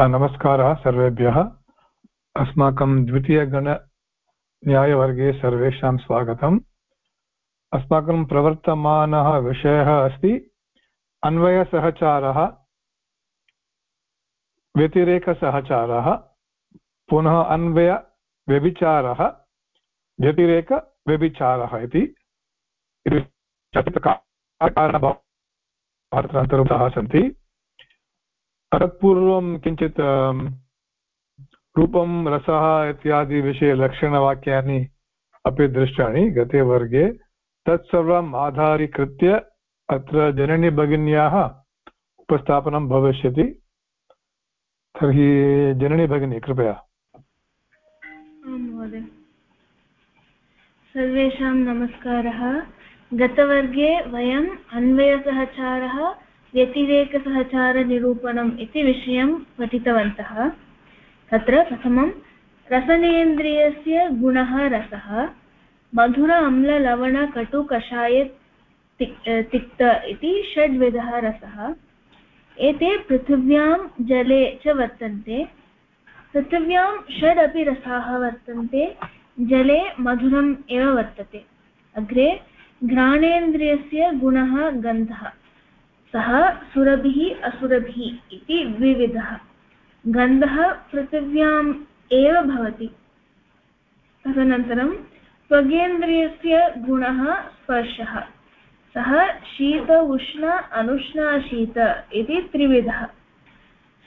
नमस्कारः सर्वेभ्यः। अस्माकं द्वितीयगणन्यायवर्गे सर्वेषां स्वागतम्। अस्माकं प्रवर्तमानः विषयः अस्ति अन्वयसहचारः, व्यतिरेकसहचारः, पुनः अन्वयव्यभिचारः, व्यतिरेकव्यभिचारः इति। अन्तर्भूताः सन्ति। तत्पूर्वं किञ्चित् रूपं, रसः इत्यादि विषये लक्षणवाक्यानि अपि दृष्टानि गते वर्गे। तत्सर्वम् आधारीकृत्य अत्र जननी भगिन्याः उपस्थापनं भविष्यति। तर्हि जननी भगिनी, कृपया। सर्वेषां नमस्कारः। गतवर्गे वयम् अन्वयसहचारः व्यतिरेकसहचारनिरूपणम् इति विषयं पठितवन्तः। तत्र प्रथमं, रसनेन्द्रियस्य गुणः रसः। मधुर अम्ललवणकटुकषाय तिक्त इति षड्विधः रसः। एते पृथिव्यां जले च वर्तन्ते। पृथिव्यां षड् अपि रसाः वर्तन्ते। जले मधुरम् एव वर्तते। अग्रे, घ्राणेन्द्रियस्य गुणः गन्धः। सः सुरभिः असुरभिः इति द्विविधः गन्धः पृथिव्याम् एव भवति। तदनन्तरं त्वगेन्द्रियस्य गुणः स्पर्शः। सः शीत, उष्ण अनुष्णाशीत इति त्रिविधः।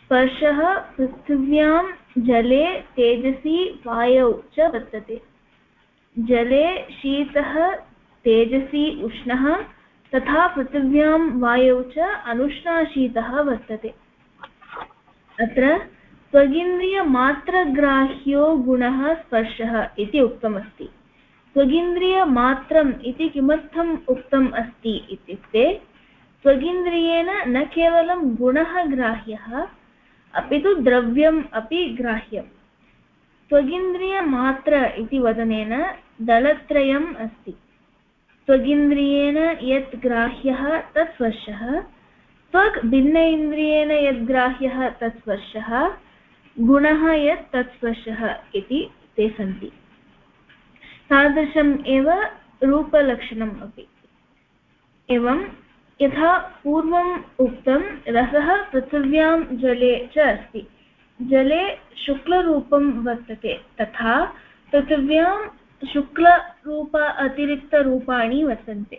स्पर्शः पृथिव्यां जले तेजसि, वायौ च वर्तते। जले शीतः, तेजसि, उष्णः तथा पृथिव्यां वायौ च अनुष्णाशीतः वर्तते। अत्र त्वगिन्द्रियमात्रग्राह्यो गुणः स्पर्शः इति उक्तमस्ति। त्वगिन्द्रियमात्रम् इति किमर्थम् उक्तम् अस्ति इत्युक्ते, त्वगिन्द्रियेण न केवलं गुणः ग्राह्यः, अपि तु द्रव्यम् अपि ग्राह्यम्। त्वगिन्द्रियमात्र इति वदनेन दलत्रयम् अस्ति। त्वगिन्द्रियेण यत् ग्राह्यः तत् स्पर्शः त्वक् भिन्न इन्द्रियेण यद् ग्राह्यः तत् स्पर्शः गुणः यत् तत् स्पर्शः इति ते सन्ति। तादृशम् एव रूपलक्षणम् अपि। एवं यथा पूर्वम् उक्तं रसः पृथिव्यां जले च अस्ति। जले शुक्लरूपं वर्तते तथा पृथिव्यां शुक्लरूप अतिरिक्तरूपाणि वर्तन्ते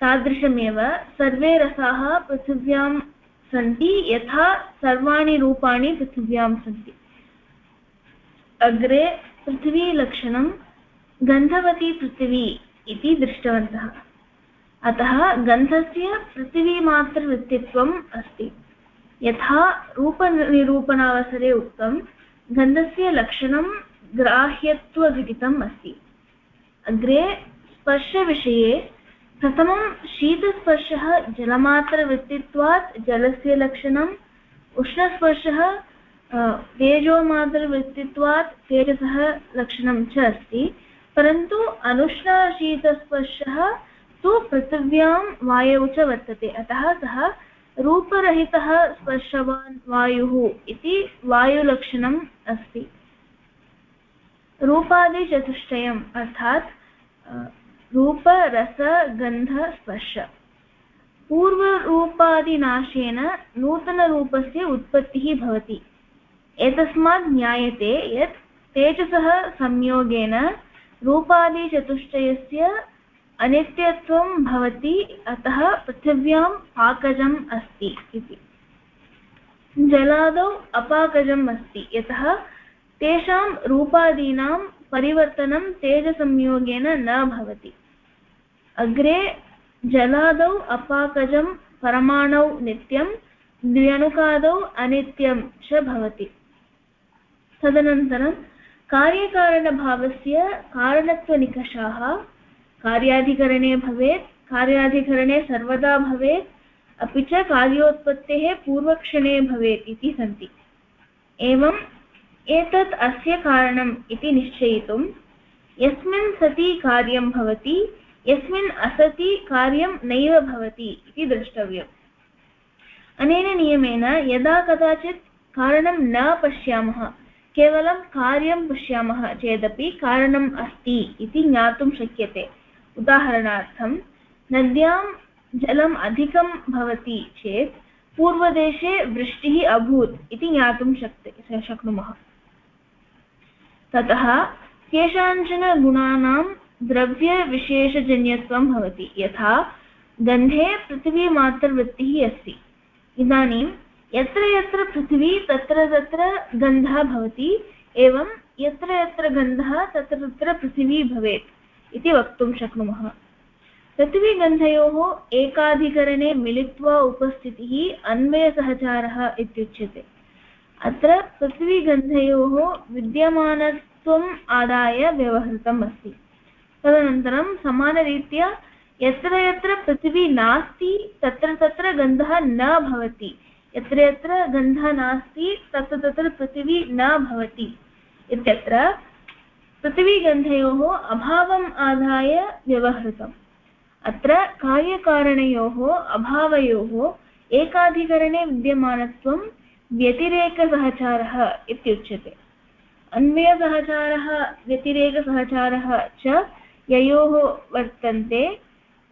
तादृशमेव सर्वे रसाः पृथिव्यां सन्ति, यथा सर्वाणि रूपाणि पृथिव्यां सन्ति। अग्रे पृथिवीलक्षणं गन्धवती पृथिवी इति दृष्टवन्तः। अतः गन्धस्य पृथिवीमात्रवृत्तित्वम् अस्ति। यथा रूपनिरूपणावसरे उक्तं, गन्धस्य लक्षणं ग्राह्यत्वविदितम् अस्ति अग्रे स्पर्शविषये प्रथमं शीतस्पर्शः जलमात्रवृत्तित्वात् जलस्य लक्षणम्, उष्णस्पर्शः तेजोमात्रवृत्तित्वात् तेजसः लक्षणं च अस्ति, परन्तु अनुष्णाशीतस्पर्शः तु पृथिव्यां वायौ च वर्तते, अतः सः रूपरहितः स्पर्शवान् वायुः इति वायुलक्षणम् अस्ति। रूपादिचतुष्टयम् अर्थात् रूपरसगन्धस्पर्श। पूर्वरूपादिनाशेन नूतनरूपस्य उत्पत्तिः भवति। एतस्मात् ज्ञायते यत् तेजसः संयोगेन रूपादिचतुष्टयस्य अनित्यत्वं भवति, अतः पृथिव्यां पाकजम् अस्ति इति। जलादौ अपाकजम् अस्ति, यतः तेषां रूपादीनां परिवर्तनं तेजसंयोगेन न भवति। अग्रे जलादौ अपाकजं परमाणौ नित्यं, द्व्यणुकादौ अनित्यं च भवति। तदनन्तरं कार्यकारणभावस्य कारणत्वनिकषाः, कार्याधिकरणे भवेत्, कार्याधिकरणे सर्वदा भवेत्, अपि च कार्योत्पत्तेः पूर्वक्षणे भवेत् इति सन्ति। एवं एतत् अस्य कारणम् इति निश्चयितुं, यस्मिन् सति कार्यं भवति, यस्मिन् असति कार्यं नैव भवति इति द्रष्टव्यम्। अनेन नियमेन यदा कदाचित् कारणं न पश्यामः, केवलं कार्यं पश्यामः चेदपि कारणम् अस्ति इति ज्ञातुं शक्यते। उदाहरणार्थं, नद्यां जलम् अधिकं भवति चेत् पूर्वदेशे वृष्टिः अभूत् इति ज्ञातुं शक्ते शक्नुमः। ततः केषाञ्चन गुणानां द्रव्यविशेषजन्यत्वं भवति, यथा गन्धे पृथिवीमात्रवृत्तिः अस्ति। इदानीं यत्र यत्र पृथिवी तत्र तत्र गन्धः भवति, एवं यत्र यत्र गन्धः तत्र तत्र पृथिवी भवेत् इति वक्तुं शक्नुमः। पृथिवीगन्धयोः एकाधिकरणे मिलित्वा उपस्थितिः अन्वयसहचारः इत्युच्यते। अत्र पृथिवीगन्धयोः विद्यमानत्वम् आदाय व्यवहृतम् अस्ति। तदनन्तरं समानरीत्या यत्र यत्र पृथिवी नास्ति, तत्र तत्र गन्धः न भवति। यत्र यत्र गन्धः नास्ति, तत्र तत्र पृथिवी न भवति। इत्यत्र पृथिवीगन्धयोः अभावम् आधाय व्यवहृतम्। अत्र कार्यकारणयोः अभावयोः एकाधिकरणे विद्यमानत्वं व्यतिरेकसहचारः इत्युच्यते। अन्वयसहचारः व्यतिरेकसहचारः च ययोः वर्तन्ते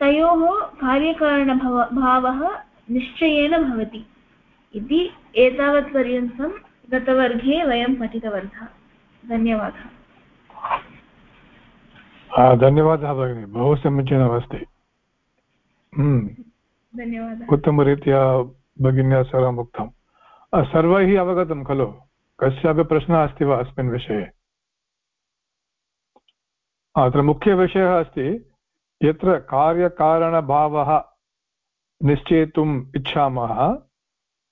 तयोः कार्यकारणभाव भावः निश्चयेन भवति। इति एतावत्पर्यन्तं गतवर्गे वयं पठितवन्तः। धन्यवादः। धन्यवादः भगिनि। बहु समीचीनमस्ति हम्म। धन्यवादः। उत्तमरीत्या भगिन्या सर्वम् उक्तं सर्वैः अवगतं खलु। कस्यापि प्रश्नः अस्ति वा अस्मिन् विषये? अत्र मुख्यविषयः अस्ति, यत्र कार्यकारणभावः निश्चेतुम् इच्छामः,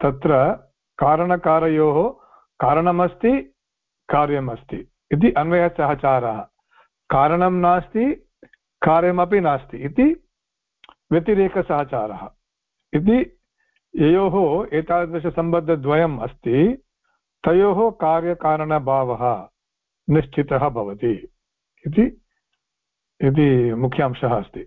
तत्र कारणकारयोः कारणमस्ति, कार्यमस्ति इति अन्वयसहचारः। कारणं नास्ति, कार्यमपि नास्ति इति व्यतिरेकसहचारः इति ययोः एतादृशसम्बद्धद्वयम् अस्ति, तयोः कार्यकारणभावः निश्चितः भवति इति इति मुख्यांशः अस्ति।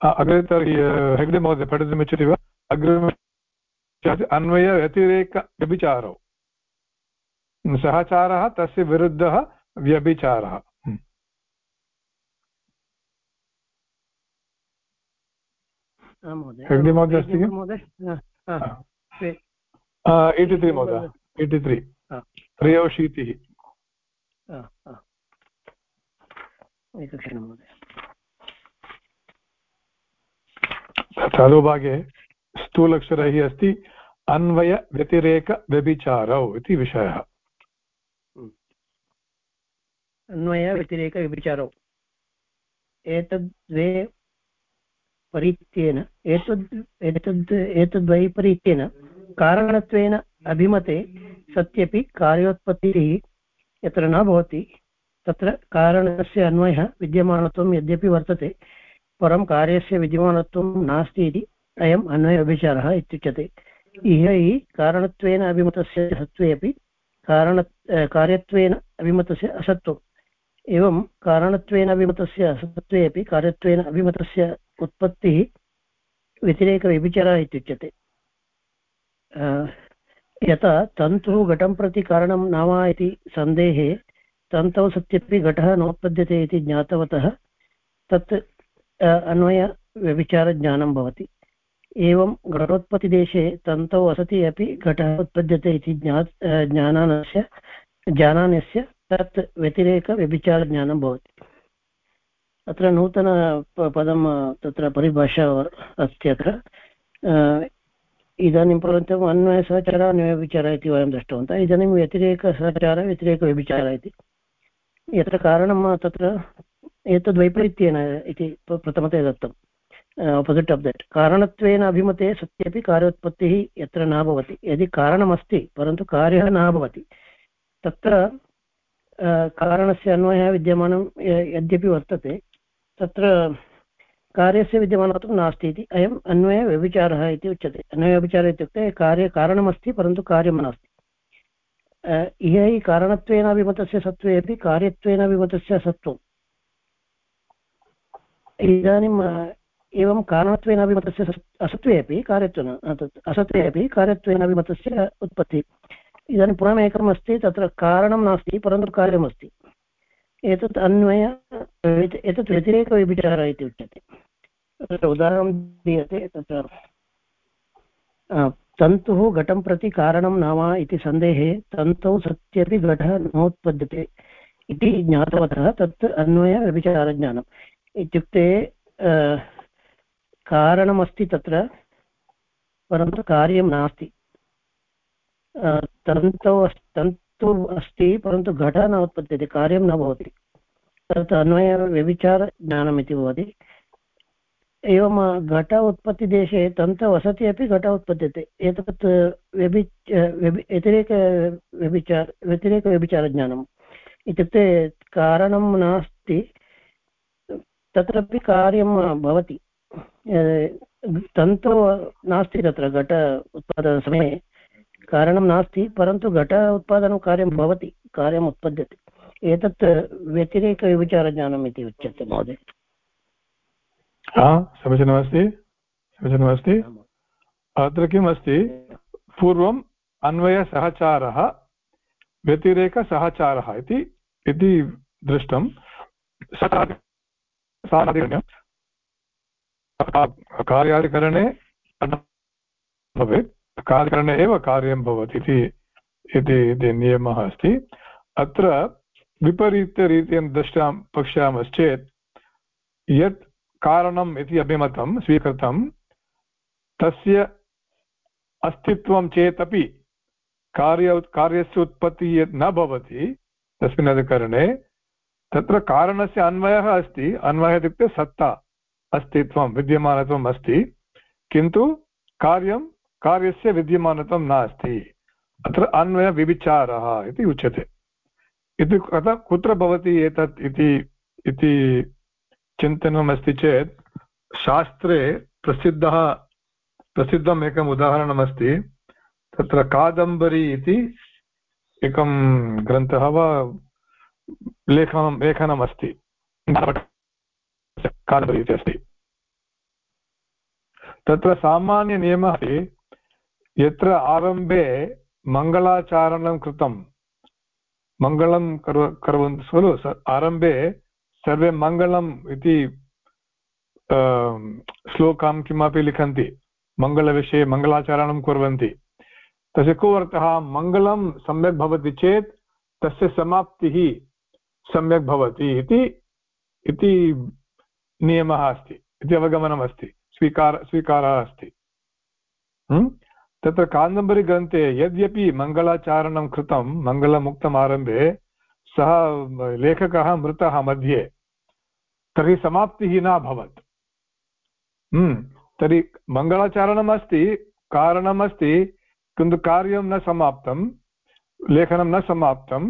अग्रे तर्हि हेग्डे महोदय पठितुमिच्छति वा? अग्रिम अन्वयव्यतिरेकव्यभिचारौ सहचारः, तस्य विरुद्धः व्यभिचारः हेग्डे महोदय। अस्ति एय्टि त्री महोदय एय्टि त्री त्रयोशीतिः। एकक्षणं महोदय। अधोभागे स्थूलक्षरैः अस्ति अन्वयव्यतिरेकव्यभिचारौ इति विषयः। अन्वयव्यतिरेकव्यभिचारौ एतद्वे परित्येन एतद् एतद्, एतद्वैपरीत्येन कारणत्वेन अभिमते सत्यपि कार्योत्पत्तिः यत्र न भवति, तत्र कारणस्य अन्वयः विद्यमानत्वं यद्यपि वर्तते, परं कार्यस्य विद्यमानत्वं नास्ति इति अयम् अन्वयव्यभिचारः इत्युच्यते। इह हि कारणत्वेन अभिमतस्य सत्त्वे अपि कारण कार्यत्वेन अभिमतस्य असत्त्वम्। एवं कारणत्वेन अभिमतस्य असत्त्वे अपि कार्यत्वेन अभिमतस्य उत्पत्तिः व्यतिरेकव्यभिचारः इत्युच्यते। यथा तन्तुः घटं प्रति कारणं न वा इति सन्देहे तन्तौ सत्यपि घटः नोत्पद्यते इति ज्ञातवतः, तत् अन्वयव्यभिचारज्ञानं भवति। एवं घटोत्पत्तिदेशे तन्तौ असति अपि घटः उत्पद्यते इति ज्ञा ज्ञानानस्य ज्ञानानस्य तत् व्यतिरेकव्यभिचारज्ञानं भवति। अत्र नूतन पदं, तत्र परिभाषा अस्ति अत्र. इदानीं पर्यन्तम् अन्वयसहचारः अन्वयविचारः इति वयं दृष्टवन्तः. इदानीं व्यतिरेकसहचारः व्यतिरेकव्यभिचारः इति. यत्र कारणं, तत्र एतद् इति प्रथमतया दत्तम् आपोसिट् आफ् देट् कारणत्वेन अभिमते सत्यपि कार्योत्पत्तिः यत्र न भवति. यदि कारणमस्ति, परन्तु कार्यः न भवति, तत्र कारणस्य अन्वयः विद्यमानं यद्यपि वर्तते तत्र कार्यस्य विद्यमानत्वं नास्ति इति अयम् अन्वयव्यभिचारः इति उच्यते। अन्वयव्यभिचारः इत्युक्ते कार्यकारणमस्ति परन्तु कार्यं नास्ति। इह हि कारणत्वेन अभिमतस्य सत्त्वे अपि कार्यत्वेन अभिमतस्य सत्त्वम्। इदानीं एवं कारणत्वेन अभिमतस्य असत्त्वे अपि कार्यत्वेन असत्त्वे अपि कार्यत्वेन अभिमतस्य उत्पत्तिः। इदानीं पुनमेकम् अस्ति, तत्र कारणं नास्ति, परन्तु कार्यमस्ति। एतत् अन्वय एतत् व्यतिरेकव्यभिचारः इति उच्यते। तत्र उदाहरणं दीयते, तत्र तन्तुः घटं प्रति कारणं न वा इति सन्देहे, तन्तौ सत्यपि घटः नोत्पद्यते इति ज्ञातवतः, तत् अन्वयव्यभिचारज्ञानम् इत्युक्ते कारणमस्ति तत्र, परन्तु कार्यं नास्ति। तन्तौ तन्तु अस्ति, परन्तु घटः न उत्पद्यते, कार्यं न भवति। तत् अन्वयव्यभिचारज्ञानम् इति भवति। एवं घट उत्पत्तिदेशे तन्तौ वसति अपि घट उत्पद्यते। एतत् व्यभि व्यतिरेक व्यभिचार व्यतिरेकव्यभिचारज्ञानम् इत्युक्ते कारणं नास्ति, तत्रापि कार्यं भवति। तन्तु नास्ति तत्र, घट उत्पादनसमये। कारणं नास्ति परन्तु घट उत्पादनं कार्यं भवति कार्यम् उत्पद्यते। एतत् व्यतिरेकविचारज्ञानम् इति उच्यते महोदय। हा समीचीनमस्ति समीचीनमस्ति अत्र किम् अस्ति? पूर्वम् अन्वयसहचारः व्यतिरेकसहचारः इति इति दृष्टं। कार्यादिकरणे भवेत्। कार्यकरणे एव कार्यं भवति इति नियमः अस्ति। अत्र विपरीतरीत्या दृष्ट्यां पश्यामश्चेत्, यत् कारणम् इति अभिमतं, स्वीकृतं, तस्य अस्तित्वं चेदपि कार्य, कार्यस्य उत्पत्तिः यत् न भवति, तस्मिन् अधिकरणे, तत्र कारणस्य अन्वयः अस्ति। अन्वयः इत्युक्ते सत्ता, अस्तित्वं, विद्यमानत्वम् अस्ति। किन्तु कार्यं कार्यस्य विद्यमानत्वं नास्ति। अत्र अन्वयविविचारः इति उच्यते। इति कथं कुत्र भवति एतत् इति चिन्तनम् अस्ति चेत्, शास्त्रे प्रसिद्धः, प्रसिद्धम् एकम् उदाहरणमस्ति। तत्र कादम्बरी इति एकं ग्रन्थः वा लेखनं, लेखनमस्ति। कादम्बरी इति अस्ति। तत्र सामान्यनियमः यत्र आरम्भे मङ्गलाचारणं कृतं। मङ्गलं कुर्वन्ति खलु आरम्भे सर्वे मङ्गलम् इति श्लोकां किमपि लिखन्ति। मङ्गलविषये मङ्गलाचरणं कुर्वन्ति। तस्य को अर्थः मङ्गलं सम्यक् भवति चेत् तस्य समाप्तिः सम्यक् भवति इति नियमः अस्ति, इति अवगमनम् अस्ति स्वीकार, स्वीकारः अस्ति। तत्र कादम्बरीग्रन्थे यद्यपि मङ्गलाचारणं कृतं मङ्गलमुक्तम् आरम्भे सः लेखकः मृतः मध्ये तर्हि समाप्तिः न अभवत्। हम्म, तर्हि मङ्गलाचरणम् अस्ति कारणमस्ति किन्तु कार्यं न समाप्तं लेखनं न समाप्तं।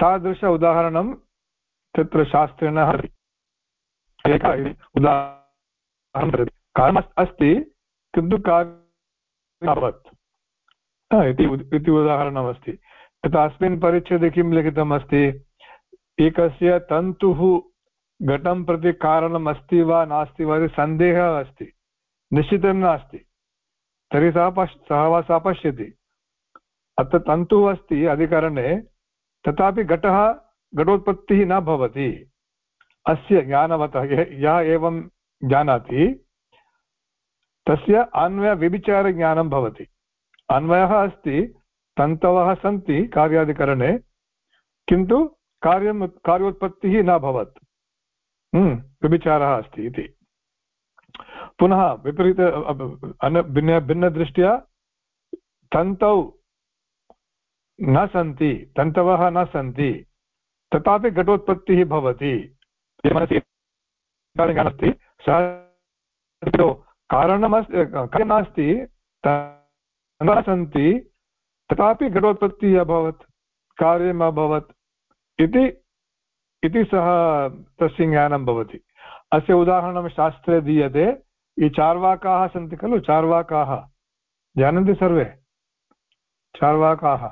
तादृश उदाहरणं तत्र शास्त्रेण उदाहरणं अस्ति किन्तु कार्यम् अभवत् इति उदाहरणमस्ति। यथा अस्मिन् परिच्छेदे किं लिखितमस्ति? एकस्य तन्तुः घटं प्रति कारणम् अस्ति वा नास्ति वा इति सन्देहः अस्ति। निश्चितं नास्ति। तर्हि सः पश् सः वा सा पश्यति। अत्र तन्तुः अस्ति अधिकरणे, तथापि घटः, घटोत्पत्तिः न भवति। अस्य ज्ञानवतः यः एवं जानाति तस्य अन्वयव्यभिचारज्ञानं भवति। अन्वयः अस्ति तन्तवः सन्ति कार्यादिकरणे किन्तु कार्यं कार्योत्पत्तिः न भवत्। हम्म, व्यभिचारः अस्ति इति। पुनः विपरीत भिन्न भिन्नदृष्ट्या तन्तौ न सन्ति तन्तवः न सन्ति तथापि घटोत्पत्तिः भवति। सः कारणमस्ति कार्यमस्ति न सन्ति तथापि घटोत्पत्तिः अभवत् कार्यम् अभवत् इति इति सः तस्य ज्ञानं भवति। अस्य उदाहरणं शास्त्रे दीयते ये चार्वाकाः सन्ति खलु चार्वाकाः। जानन्ति सर्वे? चार्वाकाः।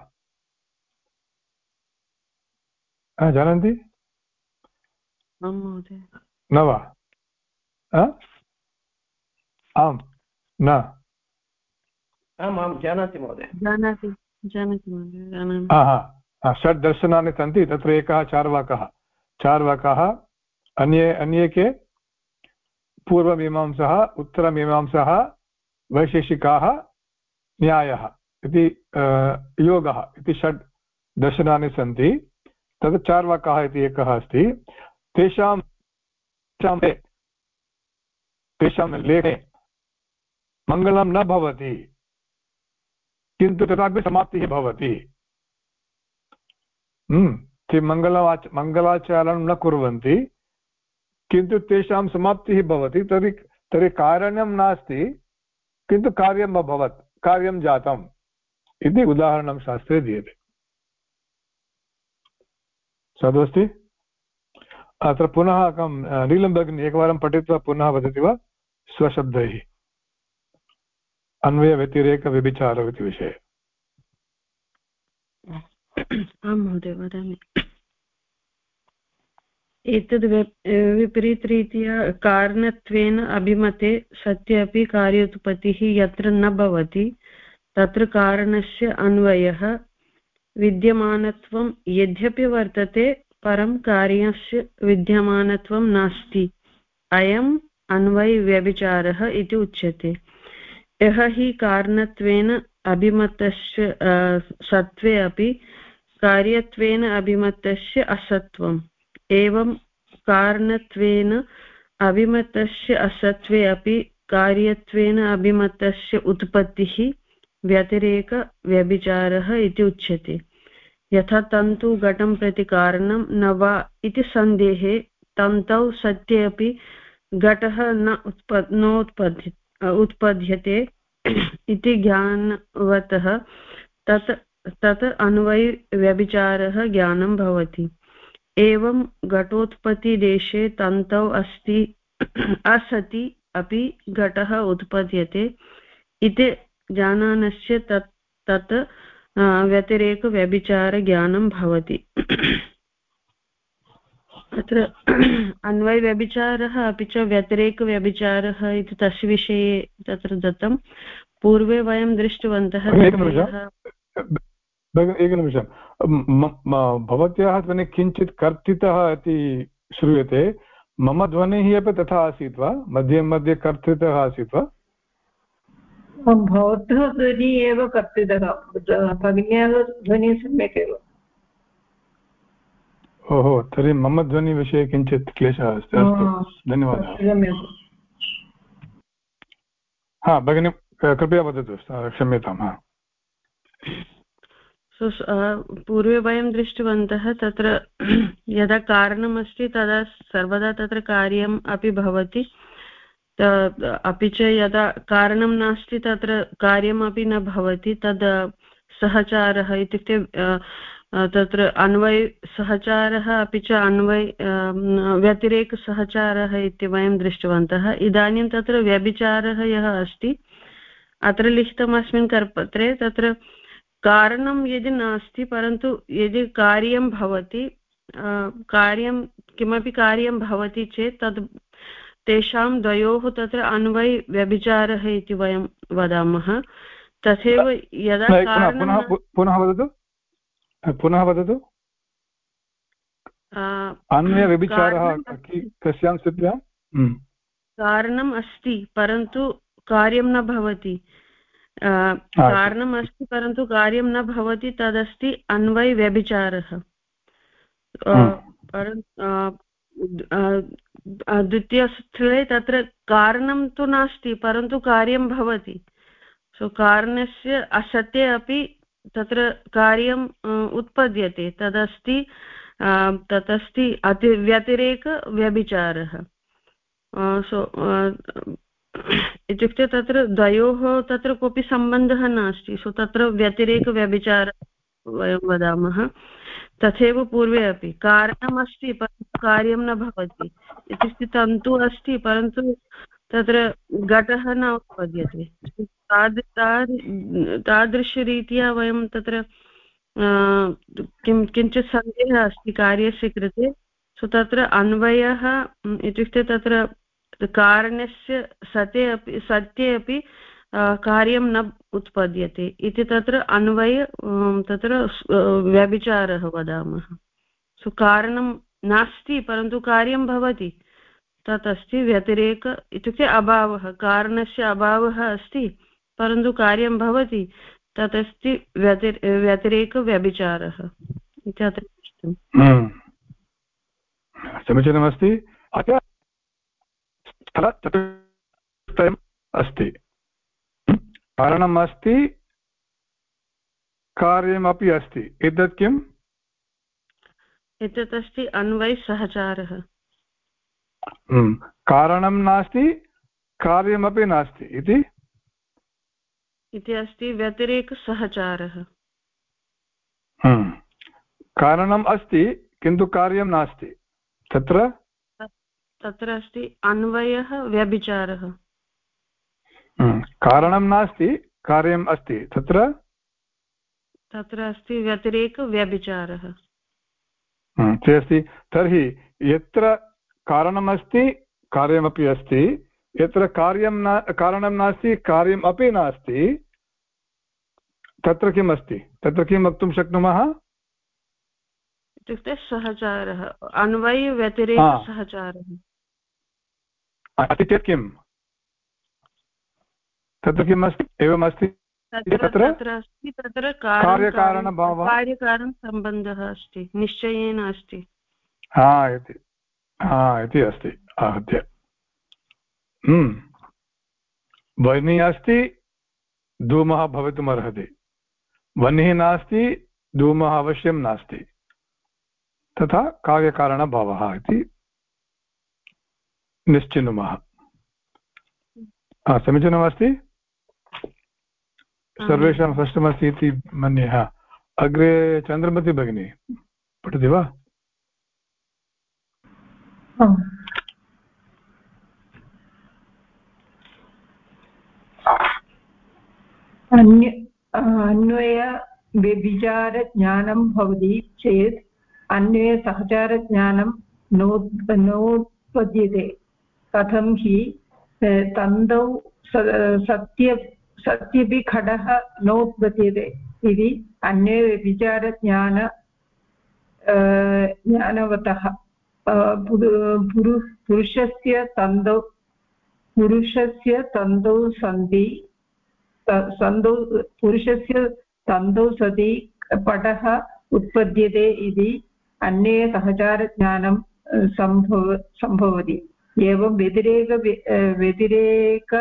जानन्ति? न वा? आम् न। आम् आं जानाति महोदय। जानाति जानाति महोदय षड् दर्शनानि सन्ति तत्र एकः चार्वाकः। चार्वाकः अन्ये अन्ये के? पूर्वमीमांसः उत्तरमीमांसः वैशेषिकाः न्यायः। इति योगः। इति षड् दर्शनानि सन्ति। तद् चार्वाकः इति एकः अस्ति। तेषां तेषां लेखे मङ्गलं न भवति। किन्तु तथापि समाप्तिः भवति। हम्म, ते मङ्गलवाच मङ्गलाचारणं न कुर्वन्ति। किन्तु तेषां समाप्तिः भवति तर्हि तर्हि कारणं नास्ति। किन्तु कार्यम् अभवत् कार्यं जातम् इति उदाहरणं शास्त्रे दीयते। अस्ति अत्र पुनः एकं नीलं भगिनी एकवारं पठित्वा पुनः वदति वा? स्वशब्दैः। अन्वयव्यतिरेकव्यभिचारः इति विषये आं महोदय, वदामि। एतद् विपरीतरीत्या कारणत्वेन अभिमते सत्य अपि कार्योत्पत्तिः यत्र न भवति, तत्र कारणस्य अन्वयः विद्यमानत्वं यद्यपि वर्तते, परं कार्यस्य विद्यमानत्वं नास्ति। अयम् अन्वयव्यभिचारः इति उच्यते। यः हि कारणत्वेन अभिमतस्य सत्त्वे अपि कार्यत्वेन अभिमतस्य असत्त्वम्। एवं कारणत्वेन अभिमतस्य असत्त्वे अपि कार्यत्वेन अभिमतस्य उत्पत्तिः व्यतिरेकव्यभिचारः इति उच्यते। यथा तन्तु घटं प्रति कारणं न वा इति सन्देहे तन्तौ सत्ये अपि घटः न उत्प नोत्पद्य उत्पद्यते इति ज्ञानवतः, तत् तत् अन्वयव्यभिचारः ज्ञानं भवति। एवं घटोत्पत्तिदेशे तन्तौ अस्ति, असति अपि घटः उत्पद्यते इति जानानस्य तत् तत् व्यतिरेकव्यभिचारज्ञानं भवति। तत्र अन्वयव्यभिचारः अपि च व्यतिरेकव्यभिचारः इति तस्य विषये तत्र दत्तं। पूर्वे वयं दृष्टवन्तः एकनिमिषं भवत्याः ध्वनिः किञ्चित् कर्तितः इति श्रूयते। मम ध्वनिः अपि तथा आसीत् वा? मध्ये मध्ये कर्तितः आसीत् वा? भवतः ध्वनिः एव कर्तितः। भगिन्याः ध्वनिः सम्यक् एव। ओहो तर्हि मम ध्वनिविषये किञ्चित् क्लेशः अस्ति अस्तु धन्यवादः। हा भगिनी कृपया वदतु क्षम्यतां हा। सो पूर्वे वयं दृष्टवन्तः तत्र यदा कारणमस्ति तदा सर्वदा तत्र कार्यम् अपि भवति। अपि च यदा कारणं नास्ति तत्र कार्यमपि न भवति। तद् सहचारः इत्युक्ते तत्र अन्वय सहचारः अपि च अन्वय व्यतिरेकसहचारः इति वयं दृष्टवन्तः। इदानीं तत्र व्यभिचारः यः अस्ति अत्र लिखितम् अस्मिन् करपत्रे तत्र कारणं यदि नास्ति परन्तु यदि कार्यं भवति कार्यं किमपि कार्यं भवति चेत् तद् तेषां द्वयोः तत्र अन्वय व्यभिचारः इति वयं वदामः। तथैव यदा पुनः वदतु। पुनः वदतु। अन्वयव्यभिचारः कस्यां स्थित्यां? हम्म। कारणम् अस्ति परन्तु कार्यं न भवति। कारणम् अस्ति परन्तु कार्यं न भवति तदस्ति अन्वयव्यभिचारः हम्म। द्वितीयस्थले तत्र कारणं तु नास्ति परन्तु कार्यं भवति। सो कारणस्य असत्ये अपि तत्र कार्यम् उत्पद्यते। तदस्ति तदस्ति अति व्यतिरेकव्यभिचारः सो इत्युक्ते तत्र द्वयोः तत्र कोऽपि सम्बन्धः नास्ति। सो, तत्र व्यतिरेकव्यभिचार वयं वदामः। तथैव पूर्वे अपि कारणमस्ति, परन्तु कार्यं न भवति। इत्युक्ते तन्तु अस्ति, परन्तु तत्र घटः न उत्पद्यते। ताद् तादृशरीत्या वयं तत्र किं, किञ्चित् सन्देहः अस्ति कार्यस्य कृते, सो तत्र अन्वयः इत्युक्ते तत्र कारणस्य सते अपि, सत्ये अपि कार्यं न उत्पद्यते। इति तत्र अन्वय तत्र व्यभिचारः वदामः। सो कारणं नास्ति, परन्तु कार्यं भवति। तत् अस्ति व्यतिरेक, इत्युक्ते अभावः, कारणस्य अभावः अस्ति। परन्तु कार्यं भवति तत् अस्ति व्यतिरेकव्यभिचारः। अत्र हम्म। समीचीनमस्ति। अतः स्थलचतुष्टयम् अस्ति। कारणम् अस्ति कार्यमपि अस्ति। एतत् किम्? एतत् अस्ति अन्वयसहचारः। हम्म। कारणं नास्ति कार्यमपि नास्ति। इति? इति अस्ति व्यतिरेकसहचारः। हम्म। कारणम् अस्ति किन्तु कार्यं नास्ति। तत्र? तत्र अस्ति अन्वयः व्यभिचारः। हम्म। कारणं नास्ति कार्यम् अस्ति। तत्र? तत्र अस्ति व्यतिरेकव्यभिचारः। हम्म, ते अस्ति। तर्हि यत्र कारणमस्ति कार्यमपि अस्ति। यत्र कार्यं न कारणं नास्ति कार्यम् अपि नास्ति तत्र किम् अस्ति? तत्र किं वक्तुं शक्नुमः? इत्युक्ते सहचारः अन्वयव्यतिरेकसहचारः अस्ति चेत् किम्? तत्र किम् अस्ति? एवमस्ति तत्र अस्ति तत्र कार्यकारणभावः कार्यकारणसम्बन्धः अस्ति निश्चयेन अस्ति। हा इति हा इति अस्ति आहत्य। वह्निः अस्ति धूमः भवितुमर्हति वह्निः नास्ति धूमः अवश्यं नास्ति तथा कार्यकारणभावः इति निश्चिनुमः समीचीनमस्ति सर्वेषां स्पष्टमस्ति इति मन्ये हा अग्रे चन्द्रमति भगिनी पठति वा अन्य अन्वयव्यभिचारज्ञानं भवति चेत् अन्वयसहचारज्ञानं नोत्पद्यते। कथं हि तन्तौ सत्य, सत्यपि खडः नोत्पद्यते इति अन्यव्यभिचारज्ञान ज्ञानवतः। पुरुषस्य तन्तौ पुरुषस्य तन्तौ सन्ति। सन्धौ पुरुषस्य तन्तौ सति पटः उत्पद्यते इति अन्ये सहचारज्ञानं सम्भव, सम्भवति। एवं व्यतिरेक व्यतिरेक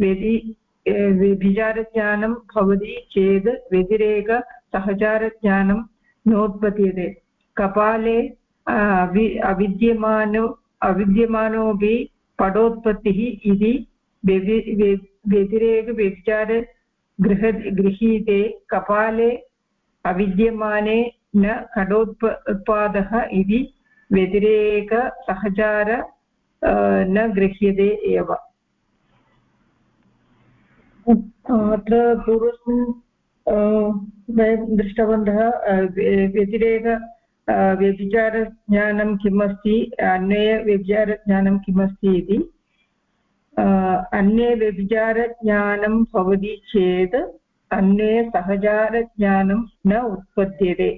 व्यति व्यभिचारज्ञानं भवति चेत् व्यतिरेकसहचारज्ञानं नोत्पद्यते। कपाले अवि अविद्यमानो, अविद्यमानोऽपि पटोत्पत्तिः इति व्यतिरेकव्यभिचार गृह गृहीते कपाले अविद्यमाने न घटोत्प उत्पादः इति व्यतिरेकसहचार न गृह्यते एव अत्र पूर्वस्मिन् वयं दृष्टवन्तः व्यतिरेक व्यभिचारज्ञानं किम् अस्ति अन्यव्यभिचारज्ञानं किम् अस्ति इति अन्ये व्यभिचारज्ञानं भवति चेत् अन्ये सहचारज्ञानं न उत्पद्यते।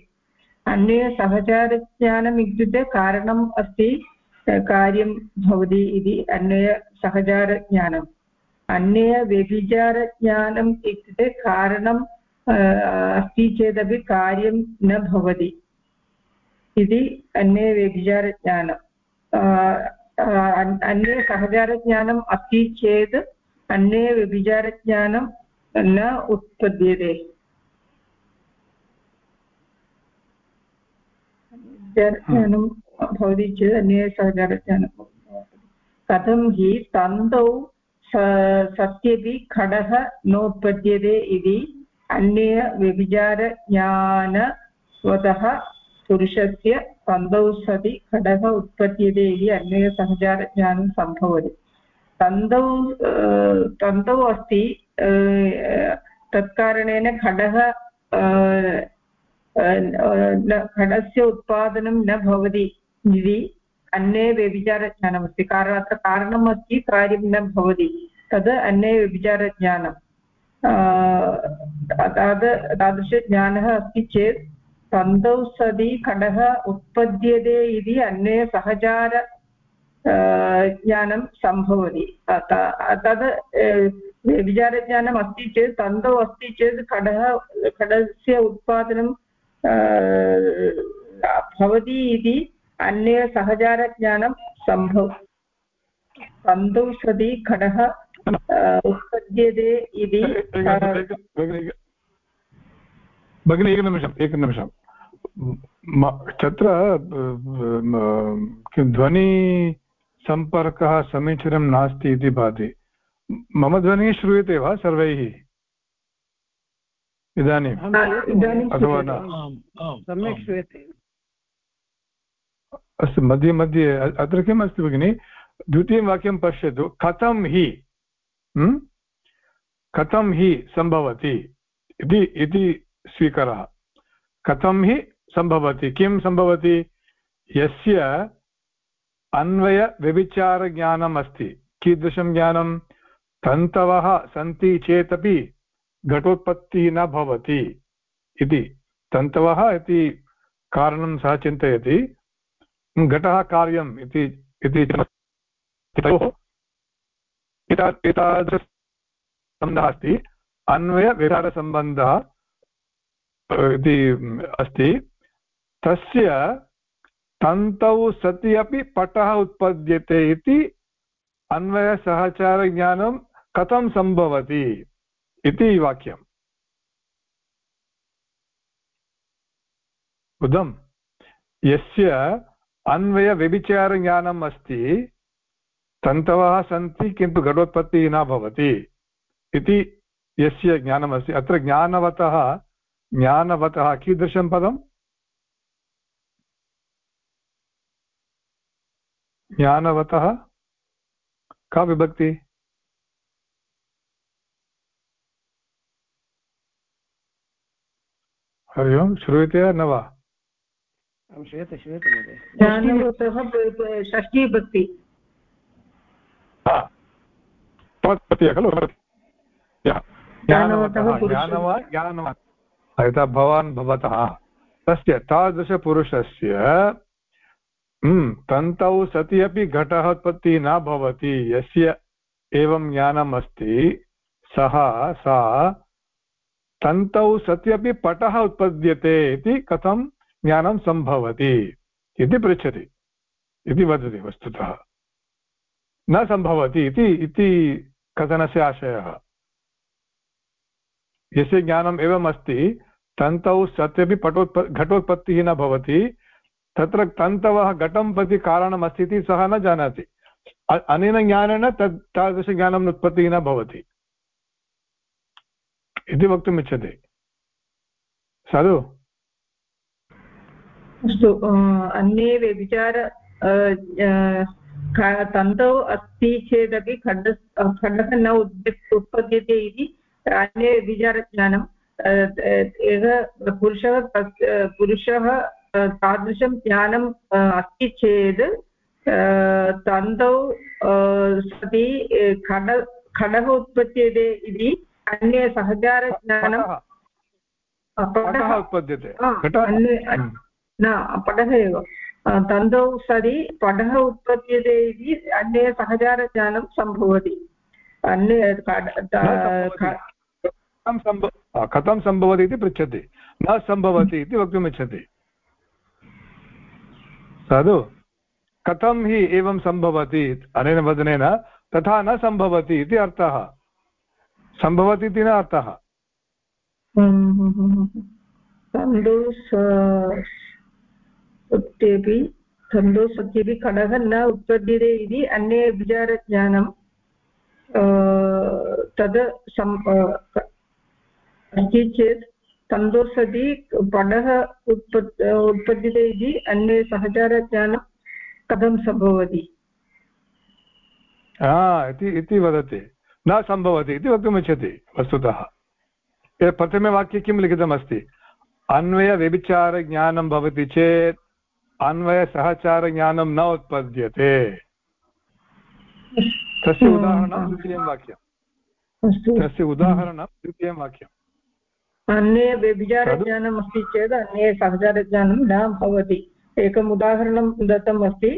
अन्ये सहचारज्ञानम् इत्युक्ते कारणम् अस्ति, कार्यं भवति इति अन्य सहचारज्ञानम् अन्य व्यभिचारज्ञानम् इत्युक्ते कारणम् अस्ति चेदपि कार्यं न भवति इति अन्ये व्यभिचारज्ञानम् अन्ये सहचारज्ञानम् अस्ति चेत् अन्ये व्यभिचारज्ञानं न उत्पद्यते ज्ञानं भवति चेत् अन्ये सहचारज्ञानं कथं हि तन्तौ सत्यपि खडः नोत्पद्यते इति अन्य व्यभिचारज्ञानवतः पुरुषस्य सति घटः उत्पद्यते इति अन्वयसहचारज्ञानं सम्भवति तन्तौ तन्तौ अस्ति तत्कारणेन घटः घटस्य उत्पादनं न भवति इति अन्ये व्यभिचारज्ञानमस्ति कारणम् अत्र कार्यं न भवति तद् अन्ये तादृशज्ञानः अस्ति चेत् तन्तौ सति खडः उत्पद्यते इति अन्ये सहचार ज्ञानं सम्भवति तद् विचारज्ञानम् अस्ति चेत् तन्तौ अस्ति चेत् खडः खडस्य उत्पादनं भवति इति अन्य सहचारज्ञानं सम्भव तन्तौ सति खडः उत्पद्यते इति भगिनि एकनिमिषम् एकनिमिषं तत्र किं ध्वनिसम्पर्कः समीचीनं नास्ति इति भाति। मम ध्वनिः श्रूयते वा सर्वैः? इदानीम् अथवा न? सम्यक् श्रूयते। अस्तु मध्ये मध्ये अत्र किम् अस्ति भगिनि? द्वितीयं वाक्यं पश्यतु। कथं हि कथं हि सम्भवति? इति स्वीकारः। कथं हि सम्भवति। किं सम्भवति? यस्य अन्वयव्यभिचारज्ञानम् अस्ति। कीदृशं ज्ञानं? तन्तवः सन्ति चेदपि घटोत्पत्तिः न भवति इति। तन्तवः इति कारणं सः चिन्तयति। घटः कार्यम् इति एतादृशसम्बन्धः अस्ति अन्वयविचारसम्बन्धः इति अस्ति। तस्य तन्तौ सति अपि पटः उत्पद्यते इति अन्वयसहचारज्ञानं कथं सम्भवति इति वाक्यम्। बुद्धं यस्य अन्वयव्यभिचारज्ञानम् अस्ति, तन्तवः सन्ति किन्तु घटोत्पत्तिः न भवति इति यस्य ज्ञानमस्ति। अत्र ज्ञानवतः ज्ञानवतः कीदृशं पदम्? ज्ञानवतः का विभक्ति? हरि ओम् श्रूयते न वा? श्रूयते श्रूयते षष्ठीभक्ति। खलु यथा भवान् भवतः। तस्य तादृशपुरुषस्य तन्तौ सति अपि घटः उत्पत्तिः न भवति। यस्य एवं ज्ञानम् अस्ति सः, सा, तन्तौ सत्यपि पटः उत्पद्यते इति कथं ज्ञानं सम्भवति इति पृच्छति। इति वदति वस्तुतः। न सम्भवति इति इति कथनस्य आशयः। यस्य ज्ञानम् एवम् अस्ति तन्तौ सत्यपि पटोत्प, घटोत्पत्तिः न भवति तत्र तन्तवः घटं प्रति कारणमस्ति इति सः न जानाति। अनेन ज्ञानेन तत् तादृशज्ञानम् उत्पत्तिः न भवति। इति वक्तुम् इच्छति साधु? अस्तु अन्ये व्यभिचार तन्तौ अस्ति चेदपि खण्ड खण्डः न उत्पद्यते इति अन्ये व्यभिचारज्ञानं एकः पुरुषः पुरुषः तादृशं ज्ञानम् अस्ति चेत् तन्तौ सति खड खडः उत्पद्यते इति अन्ये सहचारज्ञानं पटः। उत्पद्यते। न पटः एव। तन्तौ सति पटः उत्पद्यते इति अन्ये सहचारज्ञानं सम्भवति। अन्ये कथं सम्भवति इति पृच्छति। न सम्भवति इति वक्तुमिच्छति। साधु? कथं हि एवं सम्भवति? अनेन वदनेन, तथा न सम्भवति इति अर्थः। सम्भवति इति न अर्थः। सत्यपि सन्तोषत्यपि खडः न उत्पद्यते इति अन्ये विचारज्ञानं तद् अस्ति चेत् सन्तोषति पडः उत्पत् उत्पद्यते इति अन्ये सहचारज्ञानं कथं सम्भवति इति वदति न सम्भवति इति वक्तुमिच्छति वस्तुतः प्रथमे वाक्ये किं लिखितमस्ति अन्वयव्यभिचारज्ञानं भवति चेत् अन्वयसहचारज्ञानं न उत्पद्यते तस्य। उदाहरणं द्वितीयं वाक्यं तस्य उदाहरणं द्वितीयं वाक्यम् अन्ये व्यभिचारज्ञानम् अस्ति चेत् अन्ये सहचारज्ञानं न भवति। एकम् उदाहरणं दत्तम् अस्ति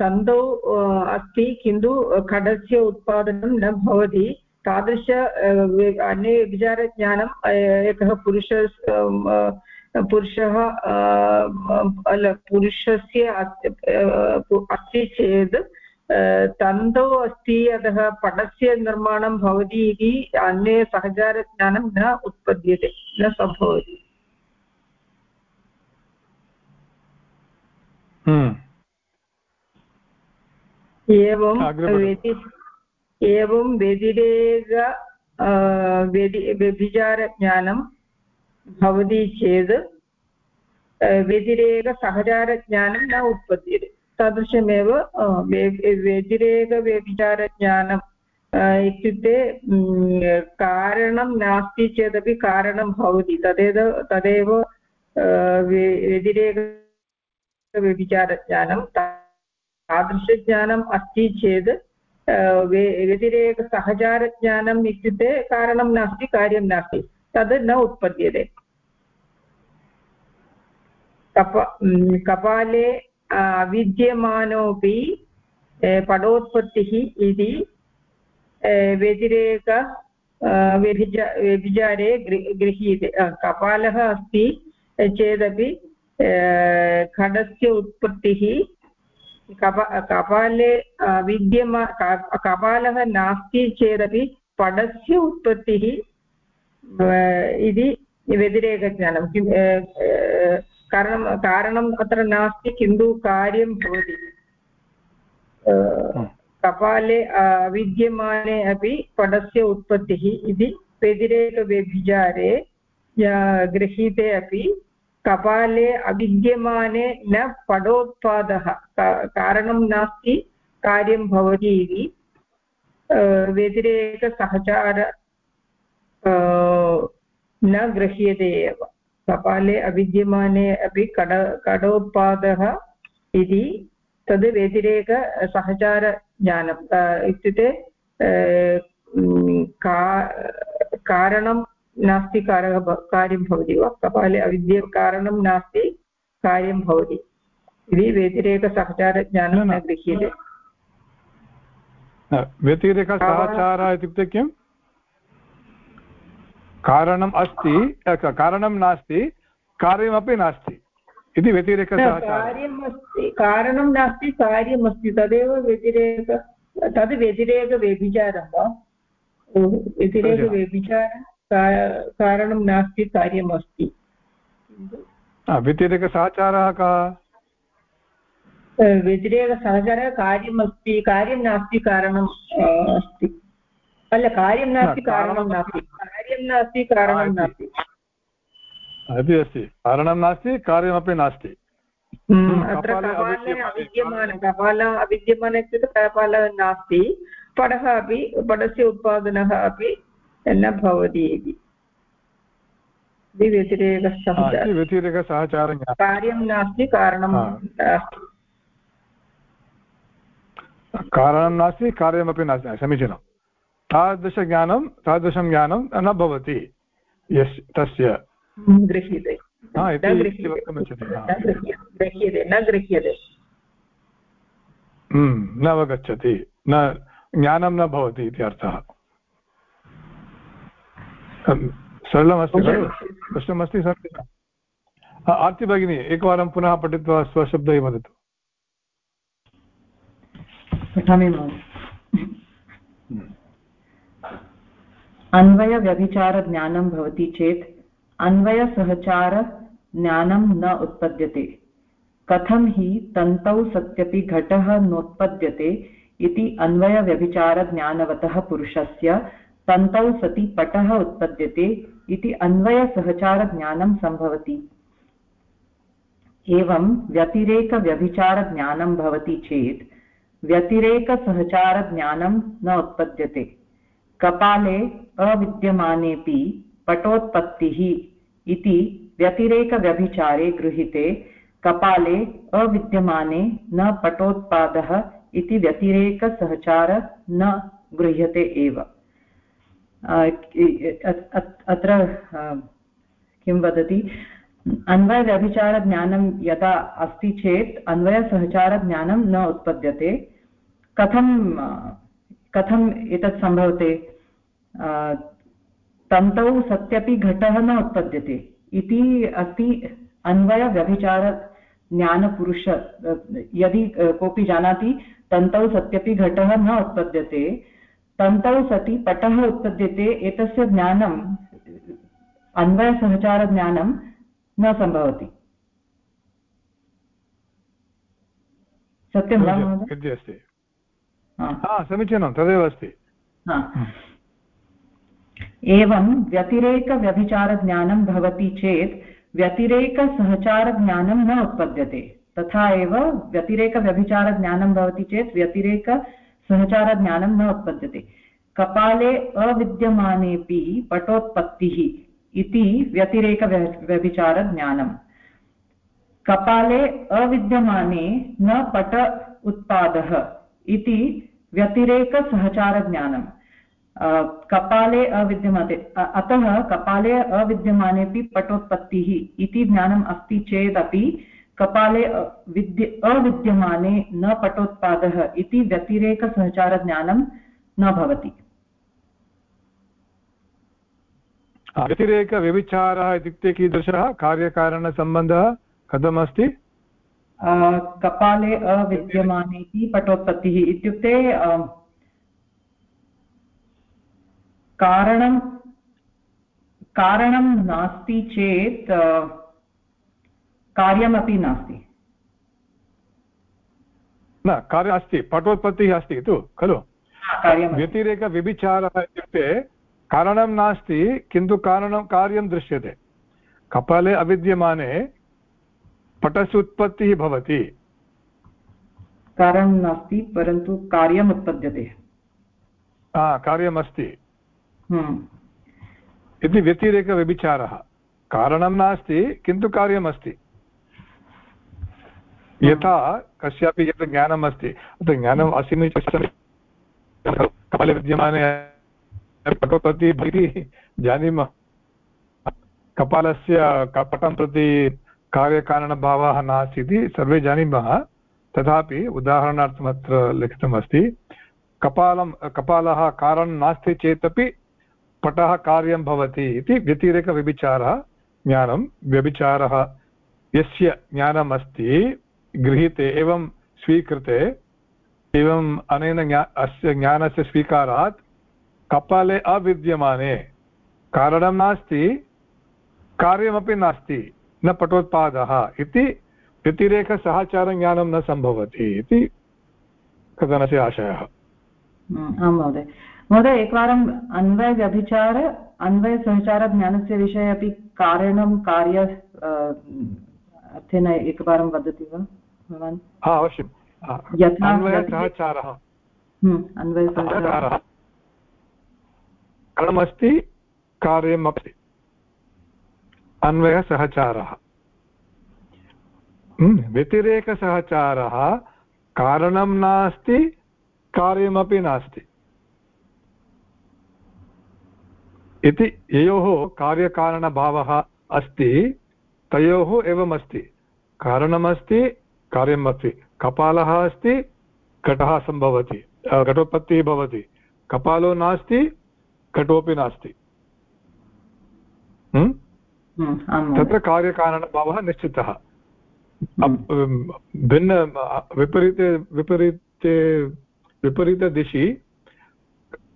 तन्तौ अस्ति किन्तु खडस्य उत्पादनं न भवति। तादृश अन्ये व्यभिचारज्ञानम् एकः पुरुष पुरुषः पुरुषस्य अस्ति चेत् तन्तौ अस्ति अतः पटस्य निर्माणं भवति इति अन्ये सहचारज्ञानं न उत्पद्यते न सम्भवति। हम्म। एवं एवं व्यतिरेक व्यभिचारज्ञानं भवति चेत् व्यतिरेकसहचारज्ञानं न उत्पद्यते। तादृशमेव व्यतिरेकव्यभिचारज्ञानम् इत्युक्ते कारणं नास्ति चेदपि कारणं भवति। तदेव तदेव व्यतिरेकव्यभिचारज्ञानं तादृशज्ञानम् अस्ति चेत् व्यतिरेकसहचारज्ञानम् इत्युक्ते कारणं नास्ति, कार्यं नास्ति। तद् न उत्पद्यते। कप कपाले विद्यमानोऽपि पडोत्पत्तिः इति व्यतिरेक व्यभिचा व्यभिचारे गृह्यते कपालः अस्ति चेदपि खडस्य उत्पत्तिः कप कपाले विद्यमा कपालः नास्ति चेदपि पडस्य उत्पत्तिः इति व्यतिरेकज्ञानं कारणं कारणम् अत्र नास्ति किन्तु कार्यं भवति कपाले विद्यमाने अपि पडस्य उत्पत्तिः इति व्यतिरेकव्यभिचारे गृहीते अपि कपाले अविद्यमाने न पडोत्पादः कारणं नास्ति कार्यं भवति इति व्यतिरेकसहचार न गृह्यते एव कपाले अविद्यमाने अपि कड कडोत्पादः इति तद् व्यतिरेकसहचारज्ञानम् इत्युक्ते का कारणं नास्ति कारः कार्यं भवति वा? कपाले अविद्य कारणं नास्ति कार्यं भवति। इति व्यतिरेकसहचारज्ञानं न गृह्यते। व्यतिरेकसहचार इत्युक्ते किम्? कारणम् अस्ति कारणं नास्ति कार्यमपि नास्ति। इति व्यतिरेककार्यम् अस्ति कारणं नास्ति कार्यमस्ति तदेव व्यतिरेक तद् व्यतिरेकव्यभिचारं। वा व्यतिरेकव्यभिचारं कारणं नास्ति कार्यमस्ति। व्यतिरेकसहचारः कः? व्यतिरेकसहचारः कार्यमस्ति कार्यं नास्ति कारणम् अस्ति। अല്ല कार्यं नास्ति कारणं नास्ति कार्यं नास्ति कारणं नास्ति अपि अस्ति कारणं नास्ति कार्यमपि नास्ति अत्र कपाले अविद्यमान कपाल अविद्यमान इत्युक्ते कपालः नास्ति पडः अपि पडस्य उत्पादनः अपि न भवति इति व्यतिरेकसहचारं कार्यं नास्ति कारणं कारणं नास्ति कार्यमपि नास्ति समीचीनं तादृशज्ञानं तादृशं ज्ञानं न भवति यस् तस्य। गृह्यते। न अवगच्छति न ज्ञानं न भवति इति अर्थः। सरलमस्ति खलु? प्रश्नमस्ति सरलं आर्ति भगिनी एकवारं पुनः पठित्वा स्वशब्दैः वदतु। पठामि अन्वयव्यभिचारज्ञानं भवति चेत् अन्वयसहचारज्ञानं न उत्पद्यते। कथं हि तन्तौ सत्यपि घटः नोत्पद्यते इति अन्वयव्यभिचारज्ञानवतः पुरुषस्य तन्तौ सति पटः उत्पद्यते इति अन्वयसहचारज्ञानं सम्भवति। एवं व्यतिरेकव्यभिचारज्ञानं भवति चेत् व्यतिरेकसहचारज्ञानं न उत्पद्यते। कपाले अविद्यमानेऽपि पटोत्पत्तिः इति व्यतिरेकव्यभिचारे गृहीते। कपाले अविद्यमाने न पटोत्पादः इति व्यतिरेकसहचार न गृह्यते एव। अत्र किं वदति? अन्वयव्यभिचारज्ञानं यदा अस्ति चेत् अन्वयसहचारज्ञानं न उत्पद्यते। कथं कथम् एतत् सम्भवते। तन्तौ सत्यपि घटः न उत्पद्यते। इति अस्ति अन्वयव्यभिचारज्ञानपुरुष यदि कोऽपि जानाति तन्तौ सत्यपि घटः न उत्पद्यते। तन्तौ सति पटः उत्पद्यते। एतस्य ज्ञानं अन्वयसहचारज्ञानं न सम्भवति। सत्यं वा महोदय? समीचीनं तदेव अस्ति. एवं व्यतिरेकव्यभिचारज्ञानं भवति चेत् व्यतिरेकसहचारज्ञानं न उत्पद्यते. तथा एव व्यतिरेकव्यभिचारज्ञानं भवति चेत् व्यतिरेकसहचारज्ञानं न उत्पद्यते. कपाले अविद्यमानेपि पटोत्पत्तिः इति व्यतिरेकव्यभिचारज्ञानं. कपाले अविद्यमाने न पट उत्पादः इति व्यतिरेकसहचारज्ञानं कपाले अविद्यमाने अतः कपाले अविद्यमानेपि पटोत्पत्तिः इति ज्ञानम् अस्ति चेदपि कपाले विद्य, अविद्यमाने न पटोत्पादः इति व्यतिरेकसहचारज्ञानं न भवति। व्यतिरेकव्यभिचारः इत्युक्ते कीदृशः? कार्यकारणसम्बन्धः कथमस्ति? कपाले अविद्यमानेति पटोत्पत्तिः इत्युक्ते कारणं कारणं नास्ति चेत् कार्यमपि नास्ति। न कार्यम् अस्ति पटोत्पत्तिः अस्ति तु खलु? व्यतिरेकव्यभिचारः इत्युक्ते कारणं नास्ति किन्तु कारणं कार्यं दृश्यते। कपाले अविद्यमाने पटस्य उत्पत्तिः भवति। कारणं नास्ति परन्तु कार्यम् उत्पद्यते। हा कार्यमस्ति। हम्म। इति व्यतिरेकव्यभिचारः। कारणं नास्ति किन्तु कार्यमस्ति। यथा कस्यापि यत् ज्ञानम् अस्ति तत् ज्ञानम् असीमि कपाले विद्यमाने पटोत्पत्तिः भवति जानीमः। कपालस्य कपटं प्रति कार्यकारणभावः नास्ति इति सर्वे जानीमः। तथापि उदाहरणार्थम् अत्र लिखितमस्ति, कपालं कपालः कारणं नास्ति चेदपि पटः कार्यं भवति इति व्यतिरेकव्यभिचारः, ज्ञानं व्यभिचारः। यस्य ज्ञानम् अस्ति गृहीते एवं स्वीकृते एवम् अनेन ज्ञा अस्य ज्ञानस्य स्वीकारात् कपाले अविद्यमाने। कारणं नास्ति, कार्यमपि नास्ति। न पटोत्पादः इति व्यतिरेकसहचारज्ञानं न सम्भवति इति कथनस्य आशयः। आं महोदय। महोदय एकवारम् अन्वयव्यभिचार अन्वयसहचारज्ञानस्य विषये अपि कारणं कार्य अर्थेन एकवारं वदति वा भवान्? अवश्यं यथा अन्वयसहचारः। अन्वयसहचारः। कारणमस्ति कार्यमपि। अन्वयसहचारः। हम्म, व्यतिरेकसहचारः कारणं नास्ति कार्यमपि नास्ति। इति ययोः कार्यकारणभावः अस्ति तयोः एवमस्ति। कारणमस्ति कार्यमस्ति कपालः अस्ति घटः सम्भवति घटोत्पत्तिः भवति। कपालो नास्ति घटोपि नास्ति। हम्म? तत्र कार्यकारणभावः निश्चितः। भिन्न विपरीते विपरीते विपरीतदिशि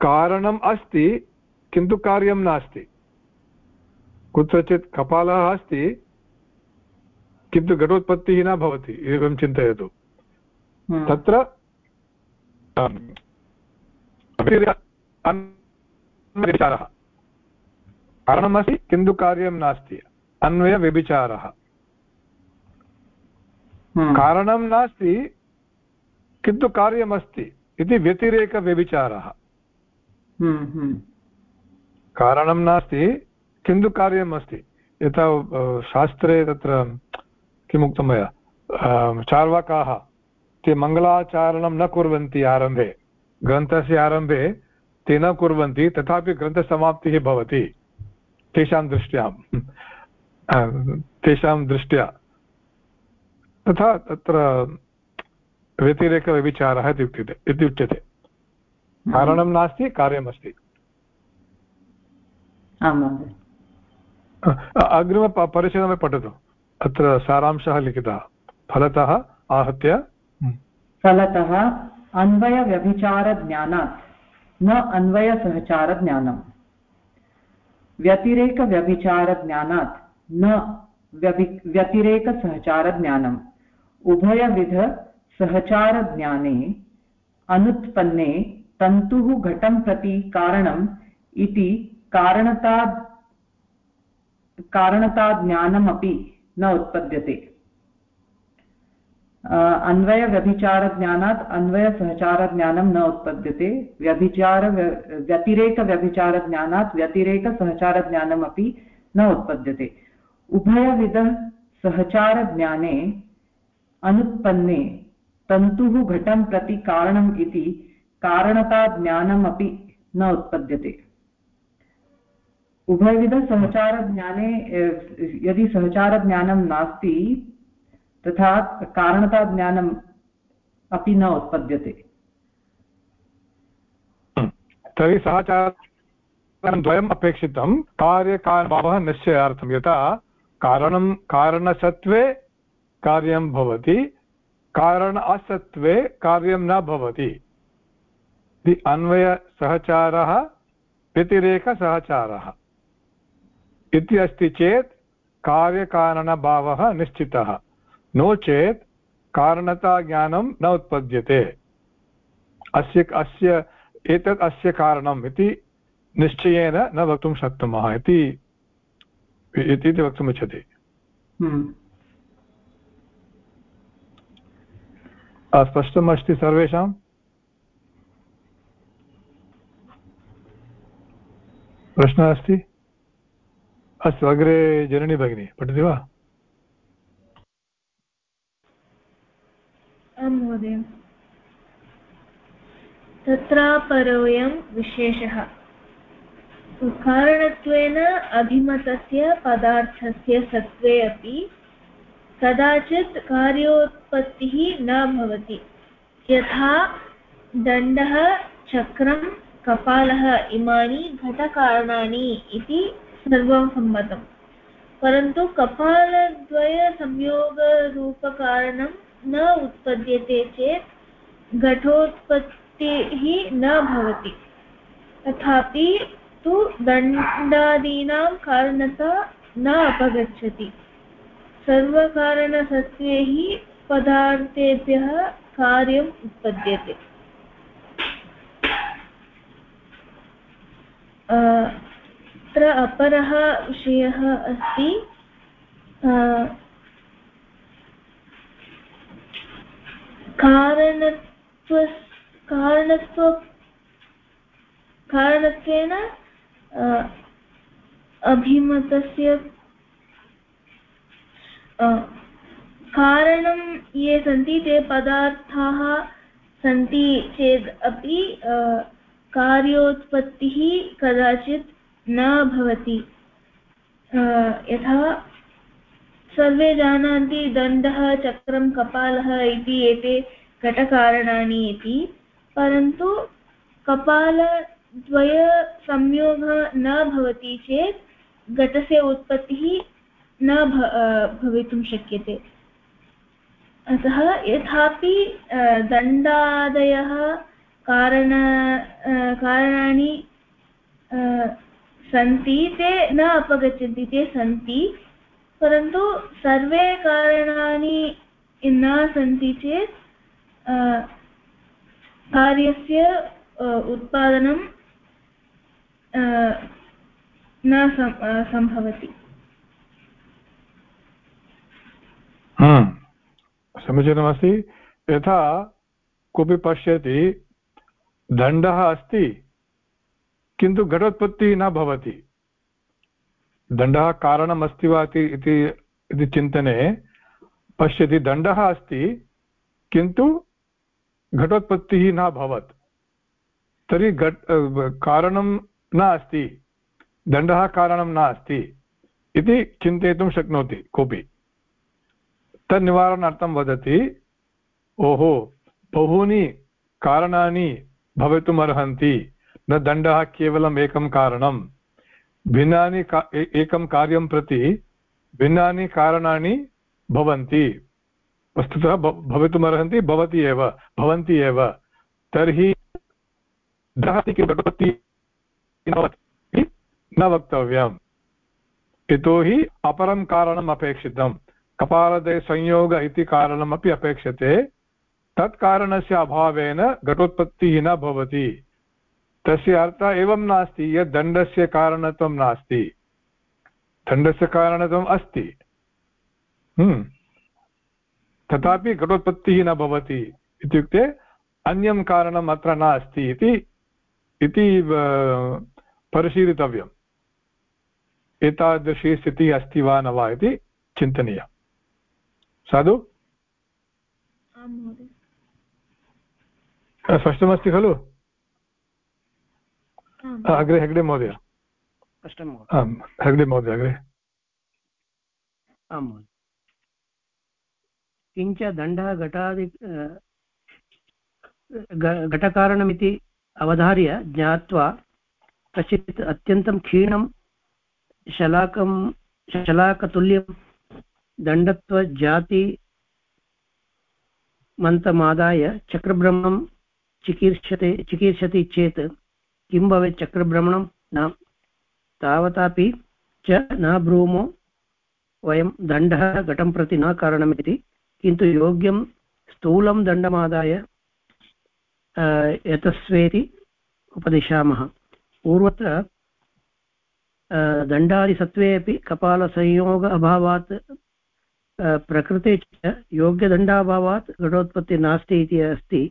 कारणम् अस्ति किन्तु कार्यं नास्ति। कुत्रचित् कपालः अस्ति किन्तु घटोत्पत्तिः न भवति एवं चिन्तयतु। तत्र विचारः। कारणमस्ति किन्तु कार्यं नास्ति। अन्वयव्यभिचारः हम्म। कारणं नास्ति किन्तु कार्यमस्ति इति व्यतिरेकव्यभिचारः हम्म, हम्म। कारणं नास्ति किन्तु कार्यम् अस्ति यथा शास्त्रे तत्र किमुक्तं मया? चार्वाकाः ते मङ्गलाचारणं न कुर्वन्ति आरम्भे। ग्रन्थस्य आरम्भे ते न कुर्वन्ति तथापि ग्रन्थसमाप्तिः भवति। तेषां दृष्ट्यां तेषां दृष्ट्या तथा तत्र व्यतिरेकव्यभिचारः इति उच्यते इति उच्यते। कारणं नास्ति कार्यमस्ति। आं महोदय अग्रिमपरिचयमपि पठतु। अत्र सारांशः लिखितः फलतः आहत्य। फलतः अन्वयव्यभिचारज्ञानात् न अन्वयसहचारज्ञानम्। व्यतिरेकव्यभिचारज्ञानात् न व्यभि, व्यतिरेकसहचारज्ञानम्। उभयविधसहचारज्ञाने अनुत्पन्ने तन्तुः घटं प्रति कारणम् इति कारणता, कारणताज्ञानमपि न उत्पद्यते। अन्वयव्यभिचारज्ञानात् अन्वयसहचारज्ञानं न उत्पद्यते। व्यभिचार व्यतिरेकव्यभिचारज्ञानात् व्यतिरेकसहचारज्ञानमपि न उत्पद्यते। उभयविधः सहचारज्ञाने अनुत्पन्ने तन्तुः घटं प्रति कारणम् इति कारणताज्ञानमपि न उत्पद्यते। उभयविधसहचारज्ञाने यदि सहचारज्ञानं नास्ति तथा कारणताज्ञानम् अपि न उत्पद्यते। तर्हि सहचारं द्वयम् अपेक्षितं। कार्यकारणभावः निश्चयार्थं। यथा कारणं कारणसत्त्वे कार्यं भवति कारण असत्त्वे कार्यं न भवति। अन्वयसहचारः, व्यतिरेकसहचारः। इति अस्ति चेत् कार्यकारणभावः निश्चितः। नो चेत् कारणताज्ञानं न उत्पद्यते। अस्य अस्य एतत् अस्य कारणम् इति निश्चयेन न वक्तुं शक्नुमः इति इति वक्तुमिच्छति हम्म। स्पष्टम् अस्ति सर्वेषाम् प्रश्नः अस्ति? अस्तु अग्रे जननी भगिनी पठति वा आं महोदय। तत्र परोऽयं विशेषः। कारणत्वेन अभिमतस्य, पदार्थस्य सत्त्वे अपि कदाचित् कार्योत्पत्तिः न भवति। यथा दण्डः, चक्रं, कपालः, इमानि घटकारणानि इति सर्वं सम्मतम् परन्तु कपालद्वयसंयोगरूपकारणं न उत्पद्यते चेत् घटोत्पत्तिः न भवति। तथापि तु दण्डादीनां कारणता न अपगच्छति। सर्वकारणसत्त्वे पदार्थेभ्यः कार्यम् उत्पद्यते। अत्र अपरः विषयः अस्ति। कारणत्व कारणत्व, कारणत्वेन अभिमतस्य कारणं ये सन्ति ते पदार्थाः सन्ति चेत् अपि कार्योत्पत्तिः कदाचित् न भवति। यथा सर्वे जानन्ति दण्डः, चक्रं कपालः इति एते घटकारणानि इति। परन्तु कपालद्वयसंयोगः न भवति चेत् घटस्य उत्पत्तिः न भवितुं शक्यते। अतः यथापि दण्डादयः कारण कारणानि सन्ति, ते न अपगच्छन्ति, ते सन्ति। परन्तु सर्वे कारणानि न सन्ति चेत् कार्यस्य उत्पादनं न सम्भवति। समीचीनमस्ति यथा कोऽपि पश्यति, दण्डः अस्ति, किन्तु घटोत्पत्तिः न भवति दण्डः कारणम् अस्ति वा इति चिन्तने पश्यति, दण्डः अस्ति, किन्तु घटोत्पत्तिः न अभवत् तर्हि घट् कारणं नास्ति दण्डः कारणं नास्ति इति चिन्तयितुं शक्नोति कोऽपि। तन्निवारणार्थं वदति, ओहो, बहूनि कारणानि भवितुमर्हन्ति। न दण्डः केवलम् एकं कारणं भिन्नानि का एकं कार्यं प्रति भिन्नानि कारणानि भवन्ति। वस्तुतः भवितुमर्हन्ति, भवति एव, भवन्ति एव। तर्हि न वक्तव्यम्। यतोहि अपरं कारणम् अपेक्षितं कपालदयसंयोग इति कारणमपि अपेक्षते। तत् कारणस्य अभावेन घटोत्पत्तिः न भवति। तस्य अर्थः एवं नास्ति यत् दण्डस्य कारणत्वं नास्ति। दण्डस्य कारणत्वम् अस्ति। हम्म। तथापि घटोत्पत्तिः न भवति इत्युक्ते अन्यं कारणम् अत्र नास्ति इति इति परिशीलितव्यम्। एतादृशी स्थितिः अस्ति वा न वा इति चिन्तनीयम्। साधु? स्पष्टमस्ति खलु? अग्रे हेग्डे महोदय आम् हेग्डे महोदय अग्रे आम् महोदय किञ्च दण्डः घटादि घटकारणमिति अवधार्य ज्ञात्वा कश्चित् अत्यन्तं क्षीणं शलाकं शलाकतुल्यं दण्डत्वजाति मन्तमादाय चक्रभ्रमणं चिकीर्षते चिकीर्षति चेत् किं भवेत् चक्रभ्रमणं? न तावतापि च न ब्रूमो वयं दण्डः घटं प्रति न कारणमिति, किन्तु योग्यं स्थूलं दण्डमादाय यतस्वेति उपदिशामः। पूर्वत्र दण्डादिसत्त्वे अपि कपालसंयोग अभावात् प्रकृते च योग्यदण्डाभावात् घटोत्पत्तिः नास्ति इति अस्ति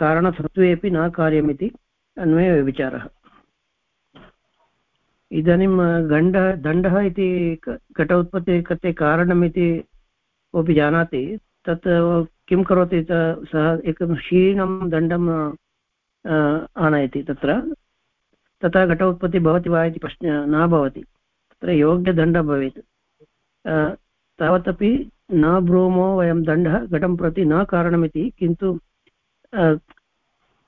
कारणसत्त्वे न कार्यमिति। अन्वयविचारः इदानीं गण्डः, दण्डः इति घटोत्पत्तिः कते कारणमिति कोऽपि जानाति, तत् किं करोति सः एकं क्षीणं दण्डं आनयति तत्र। तथा घटोत्पत्तिः भवति वा इति प्रश्नः, न भवति। तत्र योग्यदण्डः भवेत्। तावदपि न ब्रूमो वयं दण्डः घटं प्रति न कारणमिति, किन्तु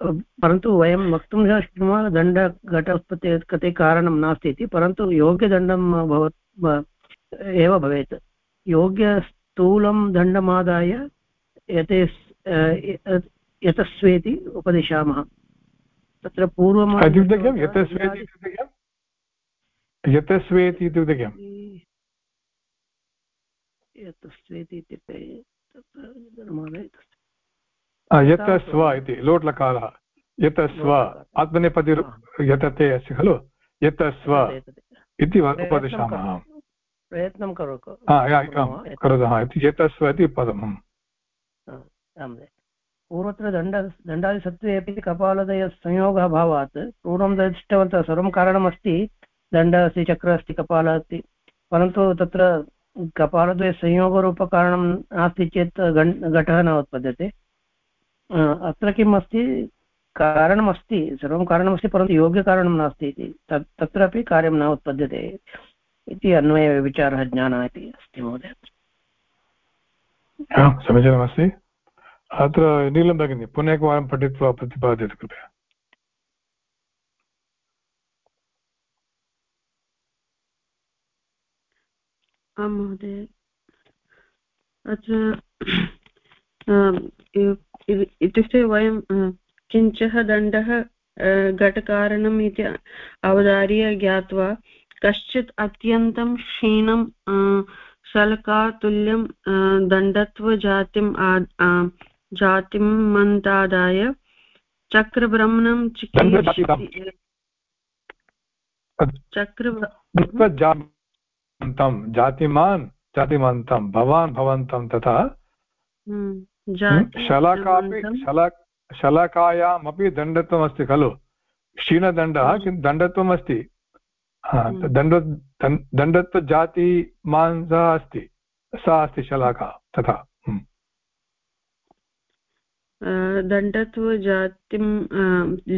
परन्तु वयं वक्तुं न शक्नुमः दण्ड घट उत्पत्ति कते कारणं नास्ति इति परन्तु योग्यदण्डं भवत् एव भवेत्। योग्यस्थूलं दण्डमादाय यते यतस्वेति उपदिशामः। तत्र पूर्वं यतस्वेति इत्युक्ते किम् यतस्वेति इत्युक्ते यतस्व इति लोट्लकारः यतस्व आत्मनेपदि यतते अस्ति खलु? यतस्व इति उपदिशामः। प्रयत्नं करोतु। इति यतस्व इति पदम् पूर्वत्र दण्ड दण्डादिसत्त्वे अपि कपालदयसंयोगः भावात् पूर्वं दृष्टवन्तः सर्वं कारणमस्ति दण्ड अस्ति चक्र अस्ति कपाल अस्ति। परन्तु तत्र कपालद्वयसंयोगरूपकारणं नास्ति चेत् घटः न उत्पद्यते। अत्र किम् अस्ति कारणमस्ति सर्वं कारणमस्ति परन्तु योग्यकारणं नास्ति इति। तत् तत्रापि कार्यं न उत्पद्यते इति अन्वयविचारः ज्ञानः इति अस्ति महोदय। समीचीनमस्ति। अत्र नीलं भगिनि पुनः एकवारं पठित्वा प्रतिपादयतु कृपया। आं महोदय। अत्र इत्युक्ते वयं किञ्चः दण्डः घटकारणम् इति अवधार्य ज्ञात्वा कश्चित् अत्यन्तं क्षीणं शल्कातुल्यं दण्डत्वजातिम् जातिं मन्तादाय चक्रभ्रमणं चक्र जातिमान् जातिमन्तं भवान् भवन्तं तथा हम्म, शलाकापि शला शलाकायामपि दण्डत्वमस्ति खलु? क्षीणदण्डः किन्तु दण्डत्वम् अस्ति हम्म। दण्ड दण्डत्वजातिमांसः अस्ति। सा अस्ति शलाका तथा। दण्डत्वजातिं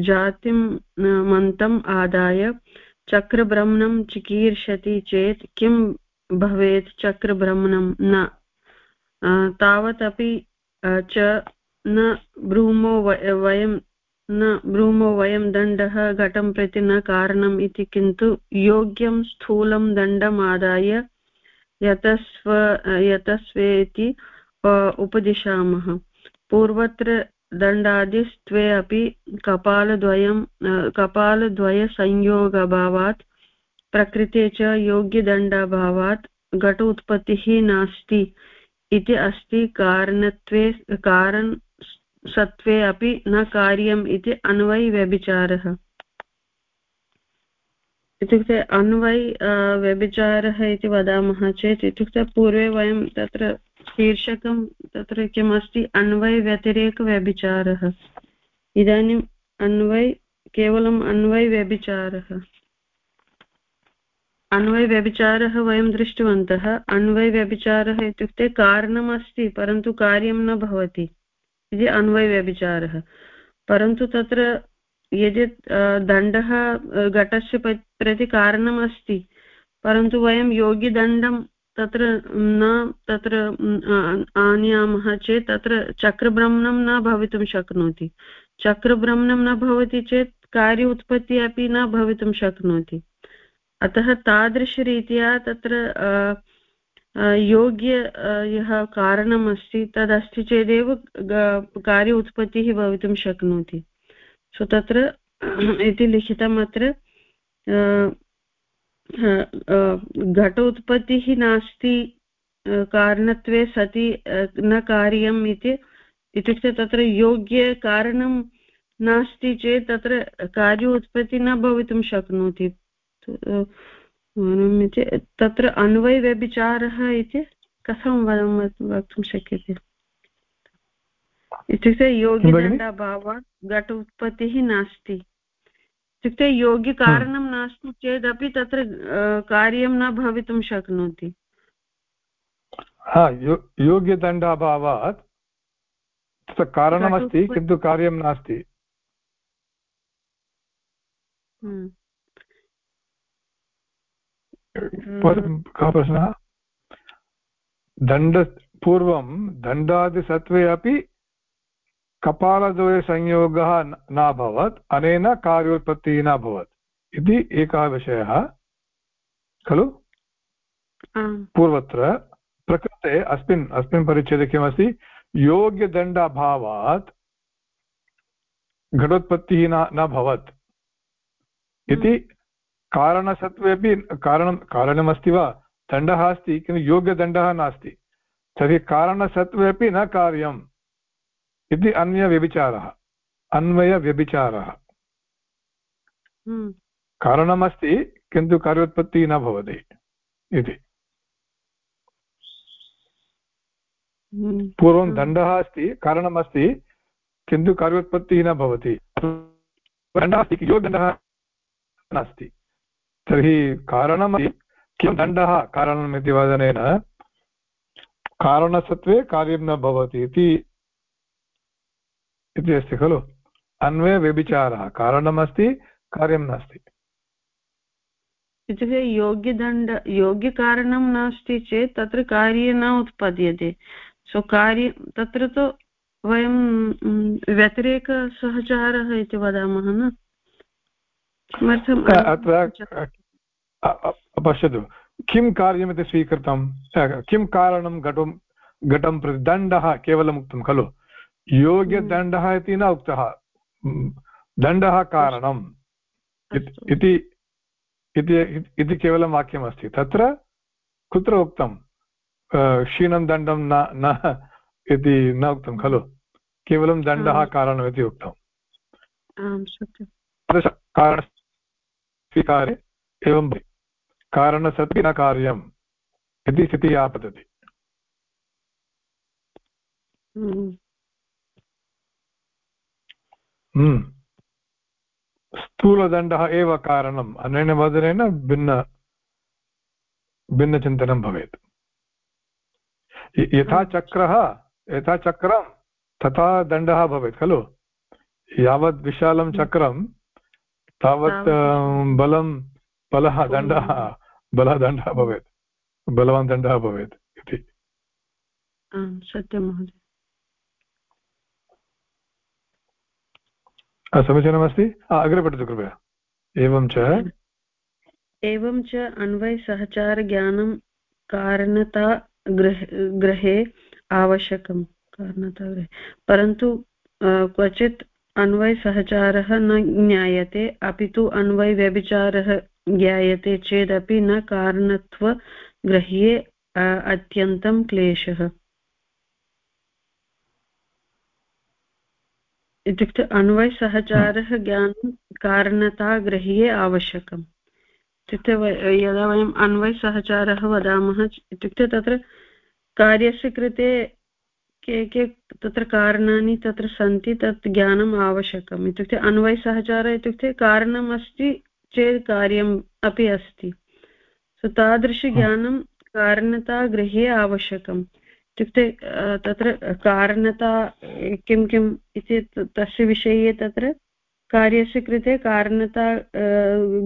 जातिं मन्तम् आदाय चक्रभ्रमणं चिकीर्षति चेत् किं भवेत् चक्रभ्रमणं न? तावदपि च, न, ब्रूमो वयं, न, ब्रूमो वयं दण्डः घटं प्रति न कारणम् इति किन्तु योग्यं स्थूलं दण्डम् आदाय यतस्व यतस्वे इति उपदिशामः। पूर्वत्र दण्डादिस्त्वे अपि कपालद्वयं कपालद्वयसंयोगभावात्, प्रकृते च योग्यदण्डाभावात् घट उत्पत्तिः नास्ति। इति अस्ति कारणत्वे, कारण सत्त्वे अपि न कार्यम् इति अन्वयि व्यभिचारः। इत्युक्ते अन्वय् व्यभिचारः इति वदामः चेत् इत्युक्ते पूर्वे वयं तत्र शीर्षकं तत्र किमस्ति? अन्वयव्यतिरेकव्यभिचारः इदानीम् अन्वय्, केवलम् अन्वयव्यभिचारः अन्वयव्यभिचारः वयं दृष्टवन्तः। अन्वयव्यभिचारः इत्युक्ते कारणमस्ति, परन्तु कार्यं न भवति इति अन्वयव्यभिचारः परन्तु तत्र यदि दण्डः घटस्य प्रति कारणम् अस्ति परन्तु वयं योग्यदण्डं तत्र न, तत्र आनयामः चेत् तत्र चक्रभ्रमणं न भवितुं शक्नोति। चक्रभ्रमणं न भवति चेत् कार्य उत्पत्तिः अपि न भवितुं शक्नोति। अतः तादृशरीत्या तत्र योग्य यः कारणम् अस्ति तदस्ति चेदेव कार्य उत्पत्तिः भवितुं शक्नोति। सो तत्र इति लिखितम् अत्र घट उत्पत्तिः नास्ति कारणत्वे सति न कार्यम् इति, इत्युक्ते तत्र योग्यकारणं नास्ति चेत् तत्र कार्य उत्पत्तिः न भवितुं शक्नोति। तत्र अन्वयव्यभिचारः इति कथं वयं वक्तुं शक्यते? इत्युक्ते योग्यदण्डाभावात् घट उत्पत्तिः नास्ति। इत्युक्ते योग्यकारणं नास्ति चेदपि तत्र कार्यं न भवितुं शक्नोति। हा योग्यदण्डाभावात् कारणमस्ति किन्तु कार्यं नास्ति। हम्म। कः प्रश्नः दण्ड पूर्वं दण्डादिसत्त्वे अपि कपालद्वयसंयोगः न अभवत् अनेन कार्योत्पत्तिः न अभवत् इति एकः विषयः। खलु? पूर्वत्र प्रकृते अस्मिन् अस्मिन् परिच्छेदे किमस्ति? योग्यदण्डाभावात् घटोत्पत्तिः न न भवत् इति कारणसत्त्वे अपि कारणं कारणमस्ति वा दण्डः अस्ति किन्तु योग्यदण्डः नास्ति तर्हि कारणसत्त्वे अपि न कार्यं इति अन्यव्यभिचारः अन्वयव्यभिचारः हम्म। कारणमस्ति किन्तु कार्योत्पत्तिः न भवति इति हम्म। पूर्वं हम्म। दण्डः अस्ति कारणमस्ति किन्तु कार्योत्पत्तिः न भवति दण्डः अस्ति योगदण्डः नास्ति तर्हि कारणमस्ति किं दण्डः कारणम् इति वदनेन कारणसत्त्वे कार्यं न भवति इति अस्ति खलु? अन्वयव्यभिचारः कारणमस्ति, कार्यं नास्ति। इत्युक्ते योग्यदण्ड, योग्यकारणं नास्ति चेत् तत्र कार्ये न उत्पद्यते। सो कार्य, तत्र तु वयं, व्यतिरेकसहचारः इति वदामः न? किमर्थम् अत्र पश्यतु किं कार्यमिति स्वीकृतं? किं कारणं घटं घटं प्रति दण्डः केवलम् उक्तं खलु? योग्यदण्डः इति न उक्तः। दण्डः कारणम्। इति इति केवलं वाक्यमस्ति तत्र कुत्र उक्तं? क्षीणं दण्डं न न इति न उक्तं खलु? केवलं दण्डः कारणम् इति उक्तम्। कारणस्वीकारे एवं कारणसति न कार्यम् इति स्थितिः आपतति हम्म। स्थूलदण्डः एव कारणम्। अनेन वदनेन भिन्न भिन्नचिन्तनं भवेत्। यथा चक्रः यथा चक्रं तथा दण्डः भवेत् खलु? यावत् विशालं चक्रं तावत् बलं बलः दण्डः बलः दण्डः भवेत्। बलवान् दण्डः भवेत् इति। सत्यं महोदय। समीचीनमस्ति? अग्रे पठतु कृपया। एवं च। एवं च अन्वयसहचारज्ञानं कारणता ग्रहे आवश्यकं। कारणता ग्रहे। परन्तु क्वचित् अन्वयसहचारः न ज्ञायते, अपि तु अन्वयव्यभिचारः ज्ञायते चेदपि न कारणत्वग्रह्ये अत्यन्तं क्लेशः। इत्युक्ते अन्वयसहचारः ज्ञानं कारणताग्रह्ये आवश्यकम्। इत्युक्ते यदा वयम् अन्वयसहचारः वदामः, इत्युक्ते तत्र कार्यस्य कृते के के तत्र कारणानि तत्र सन्ति तत् ज्ञानम् आवश्यकम्। इत्युक्ते अन्वयसहचारः इत्युक्ते कारणम् अस्ति चेत् कार्यम् अपि अस्ति। सो तादृशज्ञानं कारणतागृहे आवश्यकम्। इत्युक्ते तत्र कारणता किं किम् इति तस्य विषये तत्र कार्यस्य कृते कारणता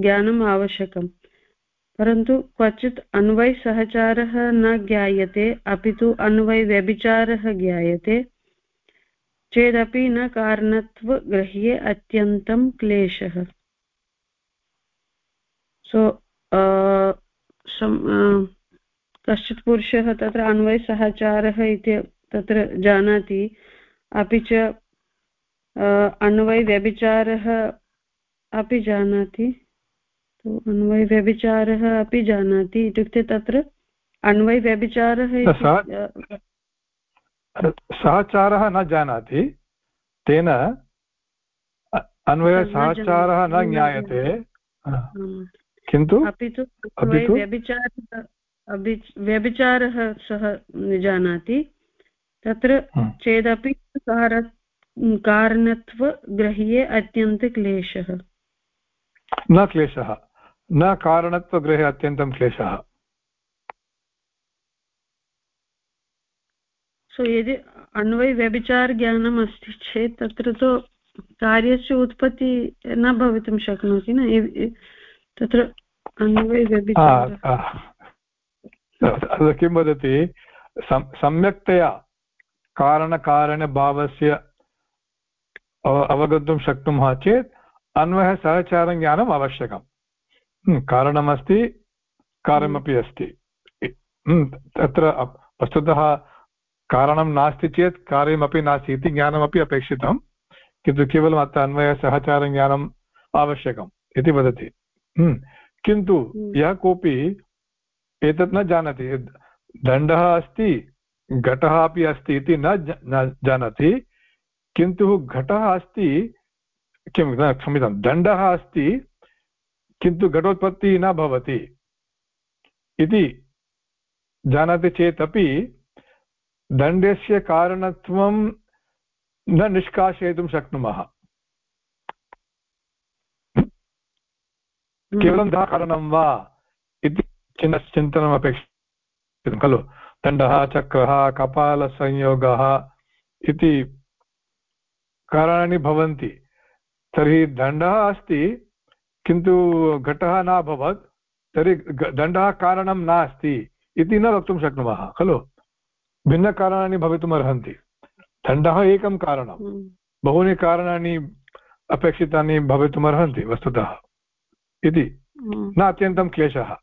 ज्ञानम् आवश्यकं परन्तु क्वचित् अन्वयसहचारः न ज्ञायते, अपि तु अन्वयव्यभिचारः ज्ञायते। चेदपि न कारणत्वगृह्ये अत्यन्तं क्लेशः। सो कश्चित् पुरुषः तत्र अन्वयसहचारः इति तत्र जानाति, अपि च अन्वयव्यभिचारः अपि जानाति। अन्वयव्यभिचारः अपि जानाति इत्युक्ते तत्र अन्वयव्यभिचारः सहचारः न जानाति। तेन अन्वयसहचारः न ज्ञायते। किन्तु? अपि तु व्यभिचारः व्यभिचारः सः जानाति। तत्र चेदपि कार कारणत्वग्रह्ये अत्यन्तक्लेशः न क्लेशः। न कारणत्वगृहे अत्यन्तं क्लेशः। सो यदि अन्वयव्यभिचारज्ञानम् अस्ति चेत् तत्र तु कार्यस्य उत्पत्ति न भवितुं शक्नोति न? तत्र अन्वयव्यभिचारः किं वदति? सम्यक्तया कारणकारणभावस्य अवगन्तुं शक्नुमः चेत् अन्वयः सहचारज्ञानम् आवश्यकं हम्म, कारणमस्ति कार्यमपि अस्ति। हम्म, तत्र वस्तुतः कारणं नास्ति चेत् कार्यमपि नास्ति इति ज्ञानमपि अपेक्षितं किन्तु केवलम् अत्र अन्वयसहचारज्ञानम् आवश्यकम् इति वदति। हम्म, किन्तु यः कोऽपि एतत् न जानाति दण्डः अस्ति घटः अपि अस्ति इति न जानाति किन्तु घटः अस्ति किं क्षम्यतां दण्डः अस्ति किन्तु घटोत्पत्तिः न भवति। इति जानाति चेत् अपि दण्डस्य कारणत्वं न निष्कासयितुं शक्नुमः। केवलं कारणं वा इति चिन् चिन्तनम् अपेक्षितं खलु। दण्डः, चक्रः, कपालसंयोगः इति कारणानि भवन्ति। तर्हि दण्डः अस्ति किन्तु घटः न अभवत् तर्हि दण्डः कारणं नास्ति इति न वक्तुं शक्नुमः खलु? भिन्नकारणानि भवितुमर्हन्ति दण्डः एकं कारणं। हम्म। बहूनि कारणानि अपेक्षितानि भवितुमर्हन्ति वस्तुतः। इति। हम्म। न अत्यन्तं क्लेशः।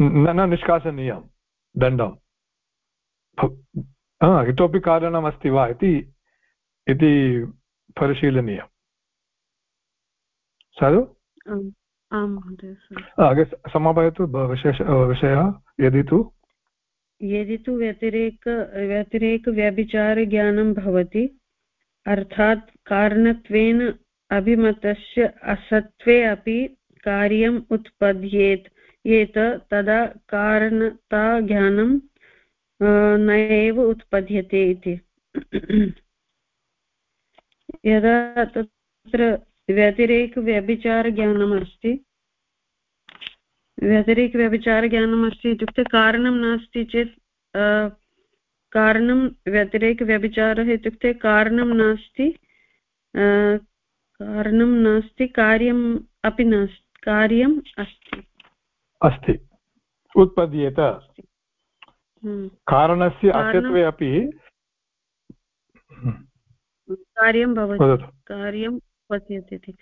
न न निष्कासनीयं दण्डम् इतोपि कारणमस्ति वा इति इति साधु समापयतु विशेष विषयः यदि तु यदि तु व्यतिरेक व्यतिरेकव्यभिचारज्ञानं भवति अर्थात् कारणत्वेन अभिमतस्य असत्त्वे अपि कार्यम् उत्पद्येत् येत तदा कारणताज्ञानं न एव उत्पद्यते इति यदा तत्र व्यतिरेकव्यभिचारज्ञानम् अस्ति व्यतिरेकव्यभिचारज्ञानम् अस्ति इत्युक्ते कारणं नास्ति चेत् कारणं व्यतिरेकव्यभिचारः इत्युक्ते कारणं नास्ति कारणं नास्ति कार्यम् अपि नास्ति कार्यम् अस्ति। अस्ति। उत्पद्येत। हम्म। कारणस्य अस्यत्वे अपि कार्यं भवति। कार्यं पश्यति इति।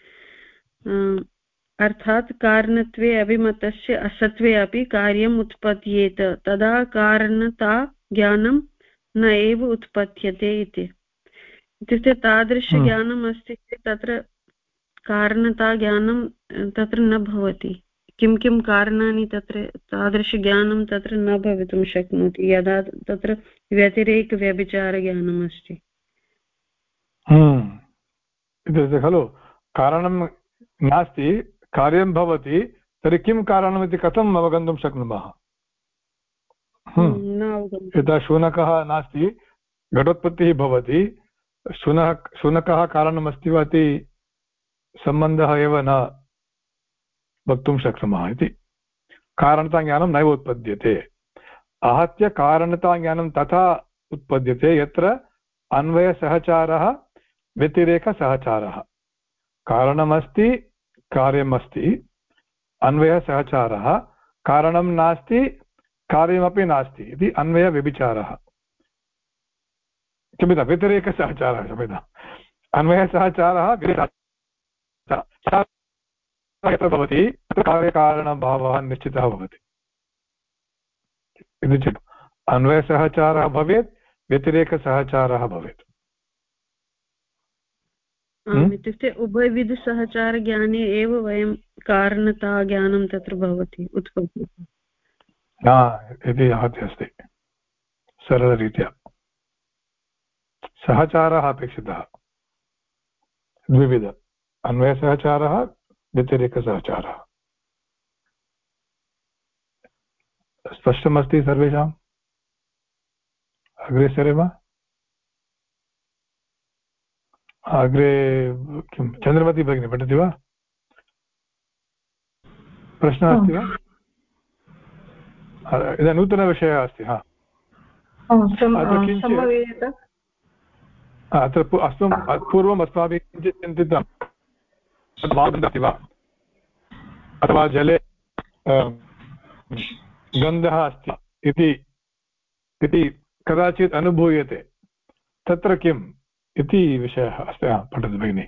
अर्थात् कारणत्वे अभिमतस्य असत्वे अपि कार्यम् उत्पद्येत तदा कारणता ज्ञानं न एव उत्पद्यते इति। इत्युक्ते तादृशज्ञानम्। अस्ति चेत् तत्र कारणता ज्ञानं तत्र न भवति। किं किं कारणानि तत्र तादृशज्ञानं तत्र न भवितुं शक्नोति यदा तत्र व्यतिरेकव्यभिचारज्ञानम् अस्ति। इत्युक्ते खलु। कारणं नास्ति कार्यं भवति तर्हि किं कारणमिति कथम् अवगन्तुं शक्नुमः? यदा शुनकः नास्ति घटोत्पत्तिः भवति शुनः शुनकः कारणमस्ति वा इति सम्बन्धः एव न वक्तुं शक्नुमः इति। कारणताज्ञानं नैव उत्पद्यते। आहत्य कारणताज्ञानं तथा उत्पद्यते यत्र अन्वयसहचारः व्यतिरेकसहचारः कारणमस्ति, कार्यमस्ति। अन्वयसहचारः कारणं नास्ति, कार्यमपि नास्ति इति अन्वयव्यभिचारः क्षम्यतां व्यतिरेकसहचारः क्षम्यताम् अन्वयसहचारः भवति कार्यकारणभावः निश्चितः भवति। इति चेत् अन्वयसहचारः भवेत् व्यतिरेकसहचारः भवेत्। हम्म? इत्युक्ते उभयविधसहचारज्ञाने एव वयं कारणता ज्ञानं तत्र भवति उत्पत्ति। इति आहत्य अस्ति सरलरीत्या। सहचारः अपेक्षितः द्विविध। अन्वयसहचारः व्यतिरेकसहचारः स्पष्टमस्ति सर्वेषाम्? अग्रे सरेम अग्रे किं चन्द्रमती भगिनी पठति वा? प्रश्नः अस्ति वा? इदानीं नूतनविषयः अस्ति हा। अत्र अस्मान् पूर्वम् अस्माभिः किञ्चित् चिन्तितं। तद् वा? अथवा जले गन्धः अस्ति इति कदाचित् अनुभूयते। तत्र किम्? इति विषयः अस्ति पठतु भगिनि।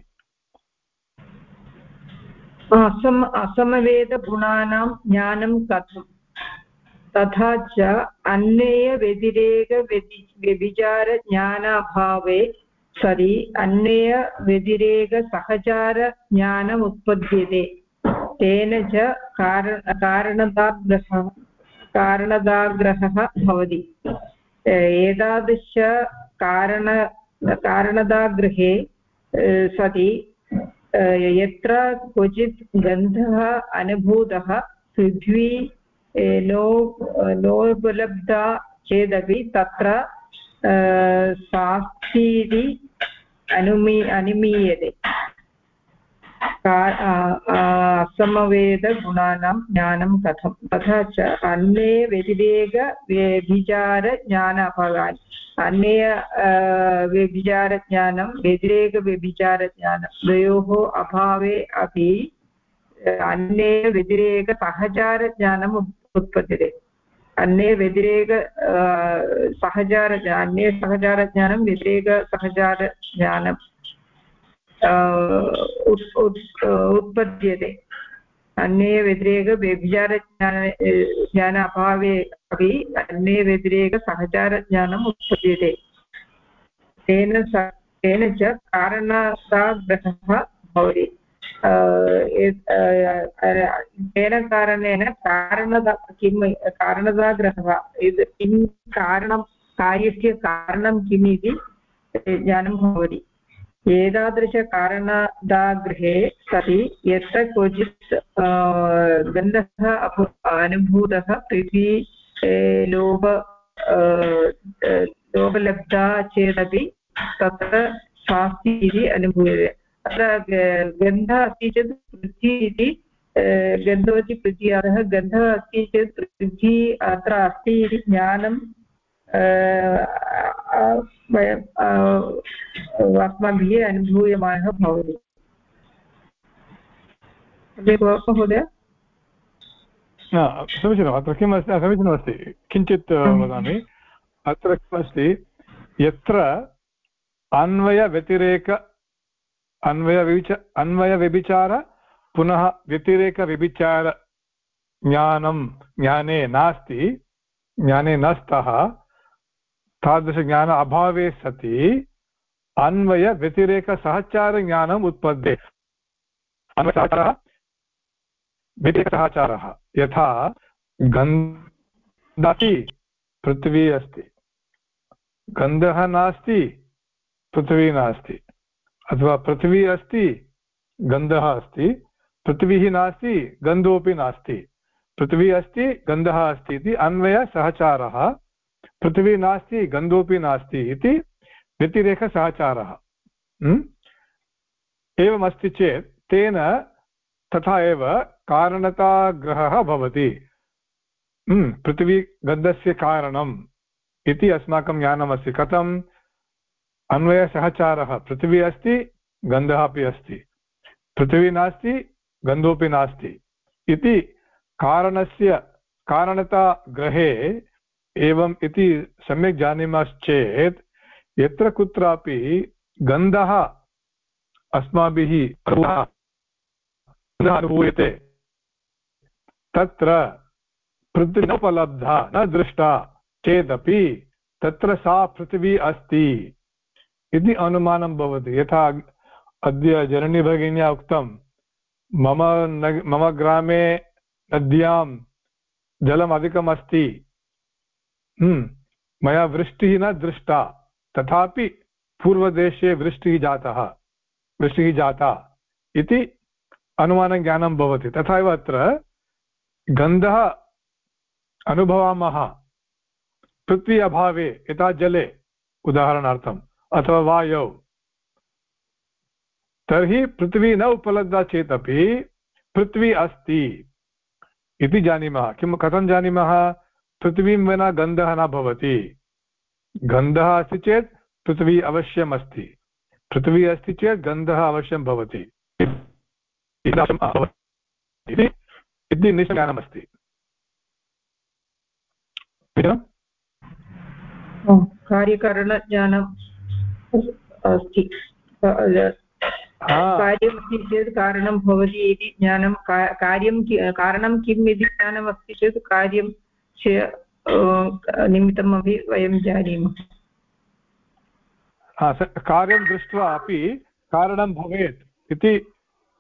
असम, असमवेदगुणानां ज्ञानं कथं तथा च अन्ययव्यतिरेकव्यभिचारज्ञानाभावे सरि अन्ययव्यतिरेकसहचारज्ञानम् उत्पद्यते तेन च कारण कारणदाग्रहः कारणदाग्रहः भवति। एतादृश कारण कारणदागृहे सति यत्र क्वचित् गन्धः अनुभूतः, पृथ्वी नो नोपलब्धा चेदपि तत्र शास्तीति अनुमी, अनुमीयते। असमवेदगुणानां ज्ञानं कथं तथा च अन्ये व्यतिरेकव्यभिचारज्ञानाभागानि अन्य व्यभिचारज्ञानं व्यतिरेकव्यभिचारज्ञानं द्वयोः अभावे अपि अन्ये व्यतिरेकसहचारज्ञानम् उत्पद्यते अन्ये व्यतिरेक सहचार अन्ये सहचारज्ञानं व्यतिरेकसहचारज्ञानं उत्पद्यते अन्ये व्यतिरेक व्यभिचारज्ञान ज्ञान अभावे अपि अन्ये व्यतिरेकसहचारज्ञानम् उत्पद्यते। तेन तेन च कारणताग्रहः भवति। तेन कारणेन कारणता किं कारणताग्रहः किं कारणं, कार्यस्य कारणं किम् इति ज्ञानं भवति। एतादृशकारणदागृहे सति यत्र क्वचित् गन्धः अनुभूतः पृथ्वी लोभ लोभलब्धा चेदपि तत्र शास्ति इति अनुभूयते। अत्र गन्धः अस्ति चेत् पृथ्वी इति गन्धवती पृथ्वी अतः गन्धः अस्ति चेत् पृथ्वी अत्र अस्ति इति ज्ञानं वयम् अस्माभिः अनुभूयमानः भवति महोदय समीचीनम् अत्र किम् अस्ति समीचीनमस्ति। किञ्चित् वदामि। अत्र किमस्ति यत्र अन्वयव्यतिरेक अन्वयविच अन्वयव्यभिचार पुनः व्यतिरेकव्यभिचार ज्ञानं ज्ञाने नास्ति ज्ञाने न स्तः तादृशज्ञान अभावे सति। अन्वयव्यतिरेकसहचारज्ञानम् उत्पद्ये। अन्वयसहचारः व्यतिरेकसहचारः यथा, गन्धति, पृथ्वी अस्ति। गन्धः नास्ति, पृथ्वी नास्ति। अथवा पृथ्वी अस्ति, गन्धः अस्ति। पृथ्वीः नास्ति, गन्धोऽपि नास्ति। पृथ्वी अस्ति, गन्धः अस्ति इति अन्वयसहचारः पृथ्वी नास्ति, गन्धोऽपि नास्ति इति व्यतिरेकसहचारः एवमस्ति चेत् तेन तथा एव कारणताग्रहः भवति पृथिवी गन्धस्य कारणम् इति अस्माकं ज्ञानमस्ति कथम् अन्वयसहचारः पृथिवी अस्ति गन्धः अपि अस्ति पृथिवी नास्ति गन्धोऽपि नास्ति इति कारणस्य कारणताग्रहे एवम् इति सम्यक् जानीमश्चेत् यत्र कुत्रापि गन्धः अस्माभिः अनुभूयते तत्र पृथ्वी नोपलब्धा न दृष्टा चेदपि तत्र सा पृथिवी अस्ति इति अनुमानं भवति। यथा अद्य जननीभगिन्या उक्तं मम न मम ग्रामे नद्यां जलम् अधिकम् हम्म, मया वृष्टिः न दृष्टा। तथापि पूर्वदेशे वृष्टिः जातः, वृष्टिः जाता इति अनुमानज्ञानं भवति। तथा एव अत्र गन्धः अनुभवामः, पृथ्वी अभावे यथा जले उदाहरणार्थम् अथवा वायौ। तर्हि पृथ्वी न उपलब्धा चेदपि पृथ्वी अस्ति इति जानीमः। किं कथं जानीमः? पृथ्वीं विना गन्धः न भवति। गन्धः अस्ति चेत् पृथ्वी अवश्यम् अस्ति पृथ्वी अस्ति चेत् गन्धः अवश्यं भवति। इति निश्चयानमस्ति कार्यकरणज्ञानं अस्ति। कार्यमस्ति चेत् कारणं भवति इति ज्ञानं। कार्यं कारणं किम् इति ज्ञानमस्ति चेत् कार्यं निमित्तमपि वयं जानीमः। कार्यं दृष्ट्वा अपि कारणं भवेत् इति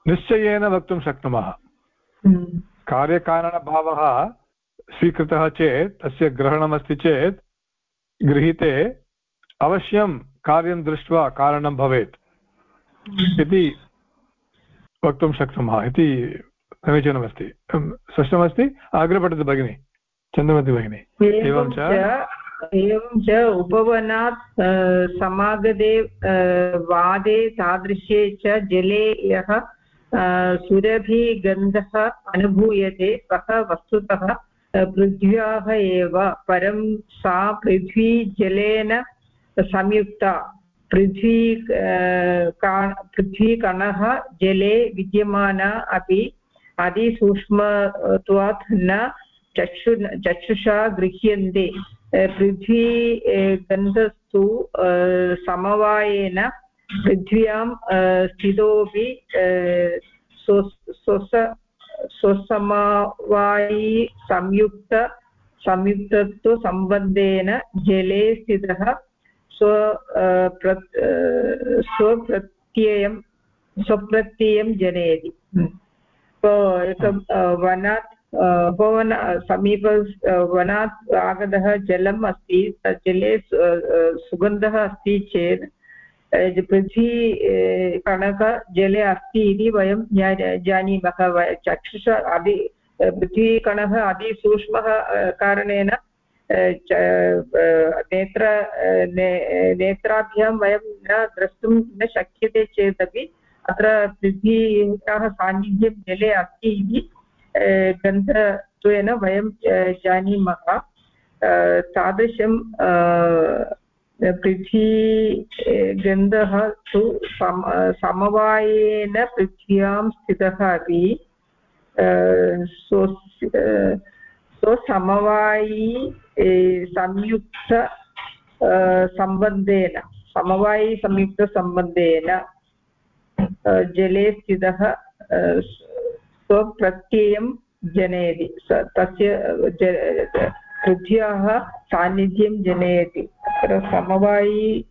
निश्चयेन वक्तुं शक्नुमः। कार्यकारणभावः स्वीकृतः चेत्, तस्य ग्रहणमस्ति चेत् गृहीते अवश्यं कार्यं दृष्ट्वा कारणं भवेत् इति वक्तुं शक्नुमः इति समीचीनमस्ति। स्पष्टमस्ति? अग्रे पठतु भगिनि। चन्द्रमति भगिनि एवं च एवं च उपवनात् समागते वादे तादृशे च जले यः सुरभिगन्धः अनुभूयते सः वस्तुतः पृथ्व्याः एव परं सा पृथ्वी जलेन संयुक्ता पृथ्वी पृथ्वीकणः जले विद्यमान अपि अतिसूक्ष्मत्वात् न चक्षु चक्षुषा गृह्यन्ते। पृथ्वी गन्धस्तु समवायेन पृथ्व्यां स्थितोपि स्वस स्वसमवायी संयुक्त संयुक्तत्वसम्बन्धेन जले स्थितः स्व स्वप्रत्ययं स्वप्रत्ययं जनयति। एकं वनात् उपवन समीप वनात् आगतः जलम् अस्ति तत् जले सुगन्धः अस्ति चेत् पृथ्वी कणक, जले अस्ति इति वयं जानीमः। चक्षुष अति पृथ्वीकणः अतिसूक्ष्मः कारणेन नेत्र नेत्राभ्यां वयं न द्रष्टुं न शक्यते चेदपि, अत्र पृथ्व्याः सान्निध्यं जले अस्ति इति गन्धत्वेन वयं जानीमः। तादृशं पृथ्वी गन्धः तु सम समवायेन पृथ्व्यां स्थितः अपि स्वसमवायी संयुक्त सम्बन्धेन समवायिसंयुक्तसम्बन्धेन जले स्थितः स्वप्रत्ययं जनयति। तस्य पृथ्व्याः सान्निध्यं जनयति। अत्र समवायी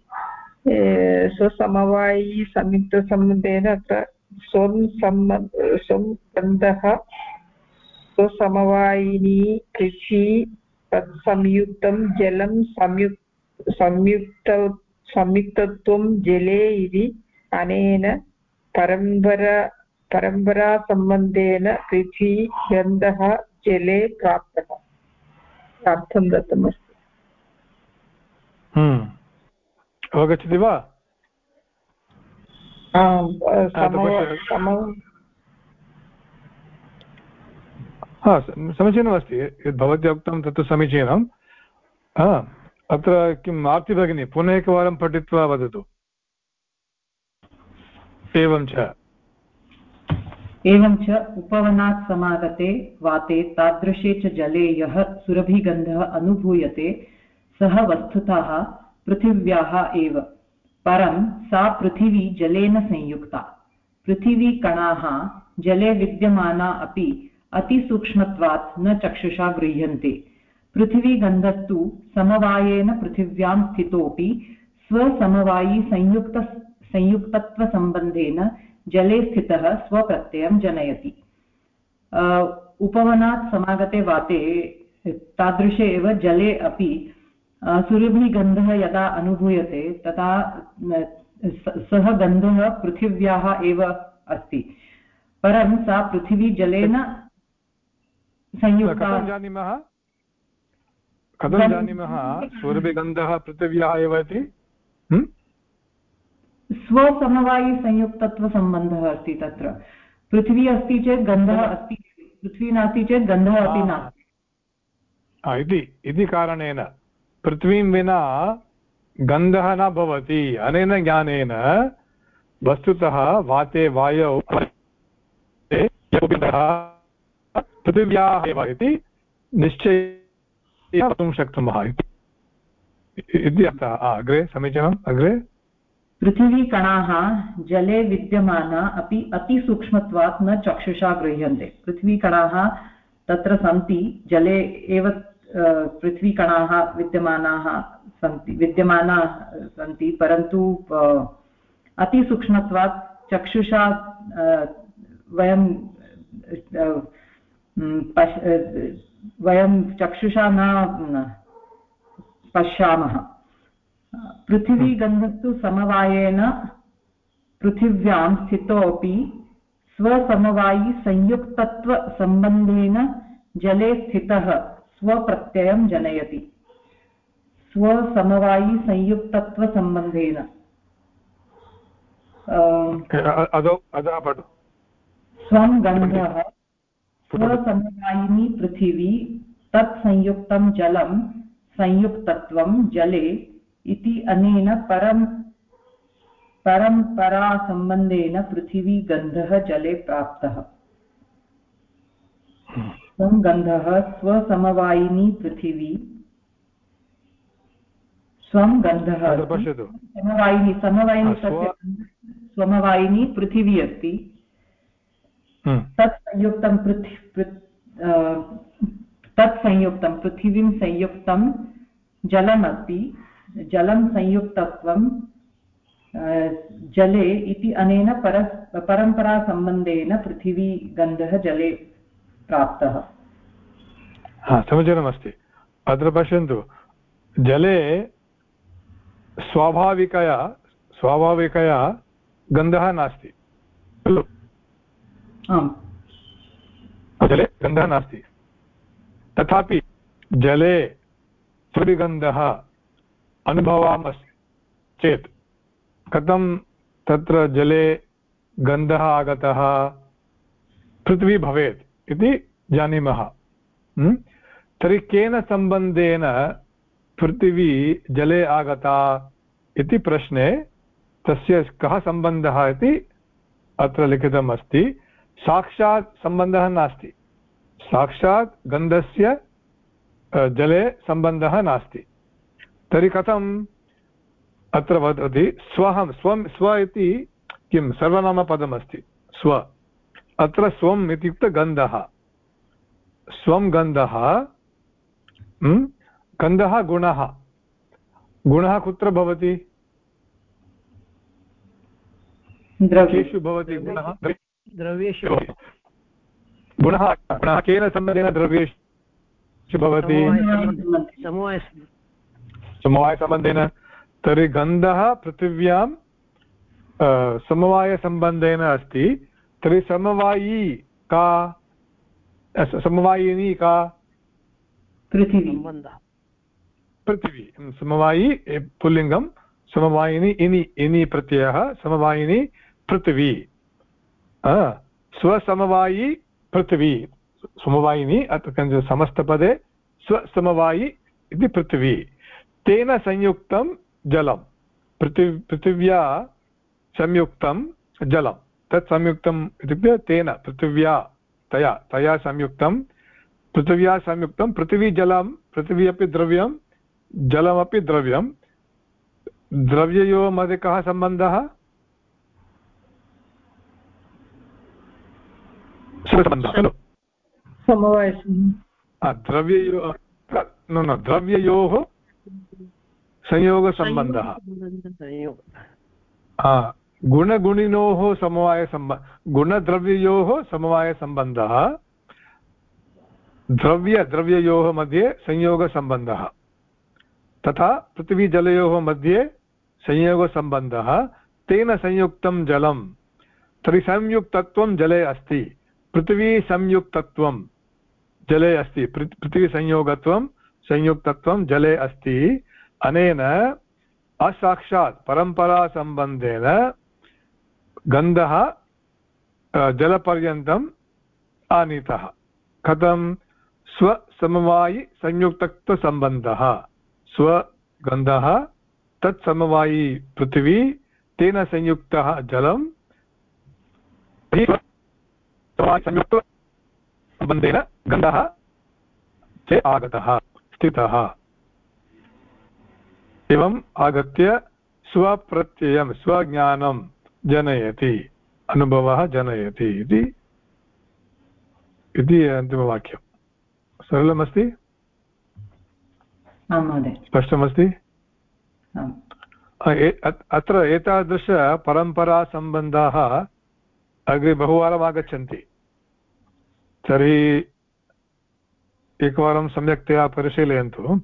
स्वसमवायी संयुक्तसम्बन्धेन अत्र स्वं सम्बन्ध स्वं बन्धः स्वसमवायिनी कृषि तत्संयुक्तं जलं संयुक्, संयुक्त, संयुक्तत्वं जले इति अनेन परम्परा परम्परासम्बन्धेन पृथ्वी गन्धः जले प्राप्तः। अर्थं दत्तमस्ति। हम्म। अवगच्छति वा? समीचीनमस्ति। यद् भवत्या उक्तं तत्तु समीचीनम्। अत्र किम् आर्ति भगिनी पुनः एकवारं पठित्वा वदतु। एवं च। एवं उपवनात् समागते वाते तादृशे च जले यः सुरभिगन्धः अनुभूयते, सः वस्तुतः पृथिव्याः एव। परं सा पृथिवी जलेन संयुक्ता। पृथिवीकणाः जले विद्यमाना अपि अतिसूक्ष्मत्वात् न चक्षुषा गृह्यन्ते। पृथिवीगन्धस्तु समवायेन पृथिव्यां स्थितोऽपि स्वसमवायिसंयुक्त संयुक्तत्वसम्बन्धेन जले स्थितः स्वप्रत्ययं जनयति। उपवनात् समागते वाते तादृशे एव जले अपि सुरभिगन्धः यदा अनुभूयते तदा सः गन्धः पृथिव्याः एव अस्ति। परं सा पृथिवी जलेन संयुक्ता। जानीमः? कथं जानीमः? सुरभिगन्धः पृथिव्याः एव इति? स्वसमवायिसंयुक्तत्वसम्बन्धः अस्ति तत्र। पृथ्वी अस्ति चेत् गन्धः अस्ति, पृथ्वी नास्ति चेत् गन्धः अपि नास्ति। इति कारणेन। पृथ्वीं विना गन्धः न भवति, अनेन ज्ञानेन वस्तुतः वाते वायौ पृथिव्याः एव इति निश्चय शक्नुमः इति। अर्थः। अग्रे समीचीनम्, अग्रे। पृथिवीकणाः जले विद्यमाना अपि अतिसूक्ष्मत्वात् न चक्षुषा गृह्यन्ते। पृथ्वीकणाः तत्र सन्ति, जले एव पृथ्वीकणाः विद्यमानाः सन्ति विद्यमानाः सन्ति, परन्तु अतिसूक्ष्मत्वात् चक्षुषा वयं वयं चक्षुषा न, पश्यामः। पृथिवीगन्धस्तु समवायेन पृथिव्यां स्थितोऽपि स्वसमवायिसंयुक्तत्वसम्बन्धेन जले स्थितः स्वप्रत्ययं जनयति। स्वसमवायिसंयुक्तत्वसम्बन्धेन स्वं गन्धः स्वसमवायिनी पृथिवी तत्संयुक्तं जलं संयुक्तत्वं जले इति अनेन परं परम्परासम्बन्धेन पृथिवी गन्धः जले प्राप्तः। स्वं गन्धः स्वसमवायिनी पृथिवी। स्वं गन्धः समवायिनी समवायिनी स्वमवायिनी पृथिवी अस्ति। हम्म। तत् संयुक्तं पृथ्वी तत् संयुक्तं पृथिवीं संयुक्तं जलमस्ति। जलं संयुक्तत्वं जले इति अनेन परस् परम्परासम्बन्धेन पृथिवी गन्धः जले प्राप्तः। हा समीचीनमस्ति। अत्र पश्यन्तु जले स्वाभाविकया स्वाभाविकया गन्धः नास्ति। खलु? जले गन्धः नास्ति। तथापि जले सुरिगन्धः अनुभवामः चेत् कथं तत्र जले गन्धः आगतः, पृथ्वी भवेत् इति जानीमः। तर्हि केन सम्बन्धेन पृथिवी जले आगता इति प्रश्ने तस्य कः सम्बन्धः इति अत्र लिखितम् अस्ति साक्षात् सम्बन्धः नास्ति। साक्षात् गन्धस्य जले सम्बन्धः नास्ति। तर्हि कथम्? अत्र वदति स्वहं स्वं स्व इति किं? सर्वनामपदमस्ति स्व। अत्र स्वम् इत्युक्ते गन्धः। स्वं गन्धः गन्धः गुणः। गुणः कुत्र भवति? केषु भवति गुणः? द्रव्येषु। गुणः गुणः केन सम्बन्धेन द्रव्येषु भवति? समवायसम्बन्धेन तर्हि गन्धः पृथिव्यां समवायसम्बन्धेन अस्ति तर्हि समवायी का समवायिनी का? पृथिवी। पृथिवी समवायी पुल्लिङ्गं समवायिनी इनि इनि प्रत्ययः समवायिनी पृथिवी। स्वसमवायी पृथिवी। समवायिनी अत्र समस्तपदे स्वसमवायि इति पृथिवी। तेन संयुक्तं जलं। पृथि पृथिव्या संयुक्तं जलं। तत् संयुक्तम् इत्युक्ते तेन पृथिव्या तया तया संयुक्तं। पृथिव्या संयुक्तं पृथिवीजलं पृथिवी अपि द्रव्यं जलमपि द्रव्यं। द्रव्ययोः मध्ये कः सम्बन्धः? खलु। द्रव्ययो न न द्रव्ययोः संयोगसम्बन्धः। गुणगुणिनोः समवायसम्ब गुणद्रव्ययोः समवायसम्बन्धः। द्रव्यद्रव्ययोः मध्ये संयोगसम्बन्धः। तथा पृथिवीजलयोः मध्ये संयोगसम्बन्धः। तेन संयुक्तं जलं तर्हि संयुक्तत्वं जले अस्ति। पृथिवीसंयुक्तत्वं जले अस्ति। पृथिवीसंयोगत्वं संयुक्तत्वं जले अस्ति। अनेन असाक्षात् परम्परासम्बन्धेन गन्धः जलपर्यन्तम् आनीतः। कथं? स्वसमवायिसंयुक्तत्वसम्बन्धः स्वगन्धः, तत्समवायी पृथिवी, तेन संयुक्तः जलं संयुक्तसम्बन्धेन गन्धः च आगतः। स्थितः। एवम् आगत्य स्वप्रत्ययं स्वज्ञानं जनयति अनुभवः जनयति इति। इति अन्तिमवाक्यं सरलमस्ति? स्पष्टमस्ति? अत्र एतादृशपरम्परासम्बन्धाः अग्रे बहुवारम् आगच्छन्ति तर्हि एकवारं सम्यक्तया परिशीलयन्तु।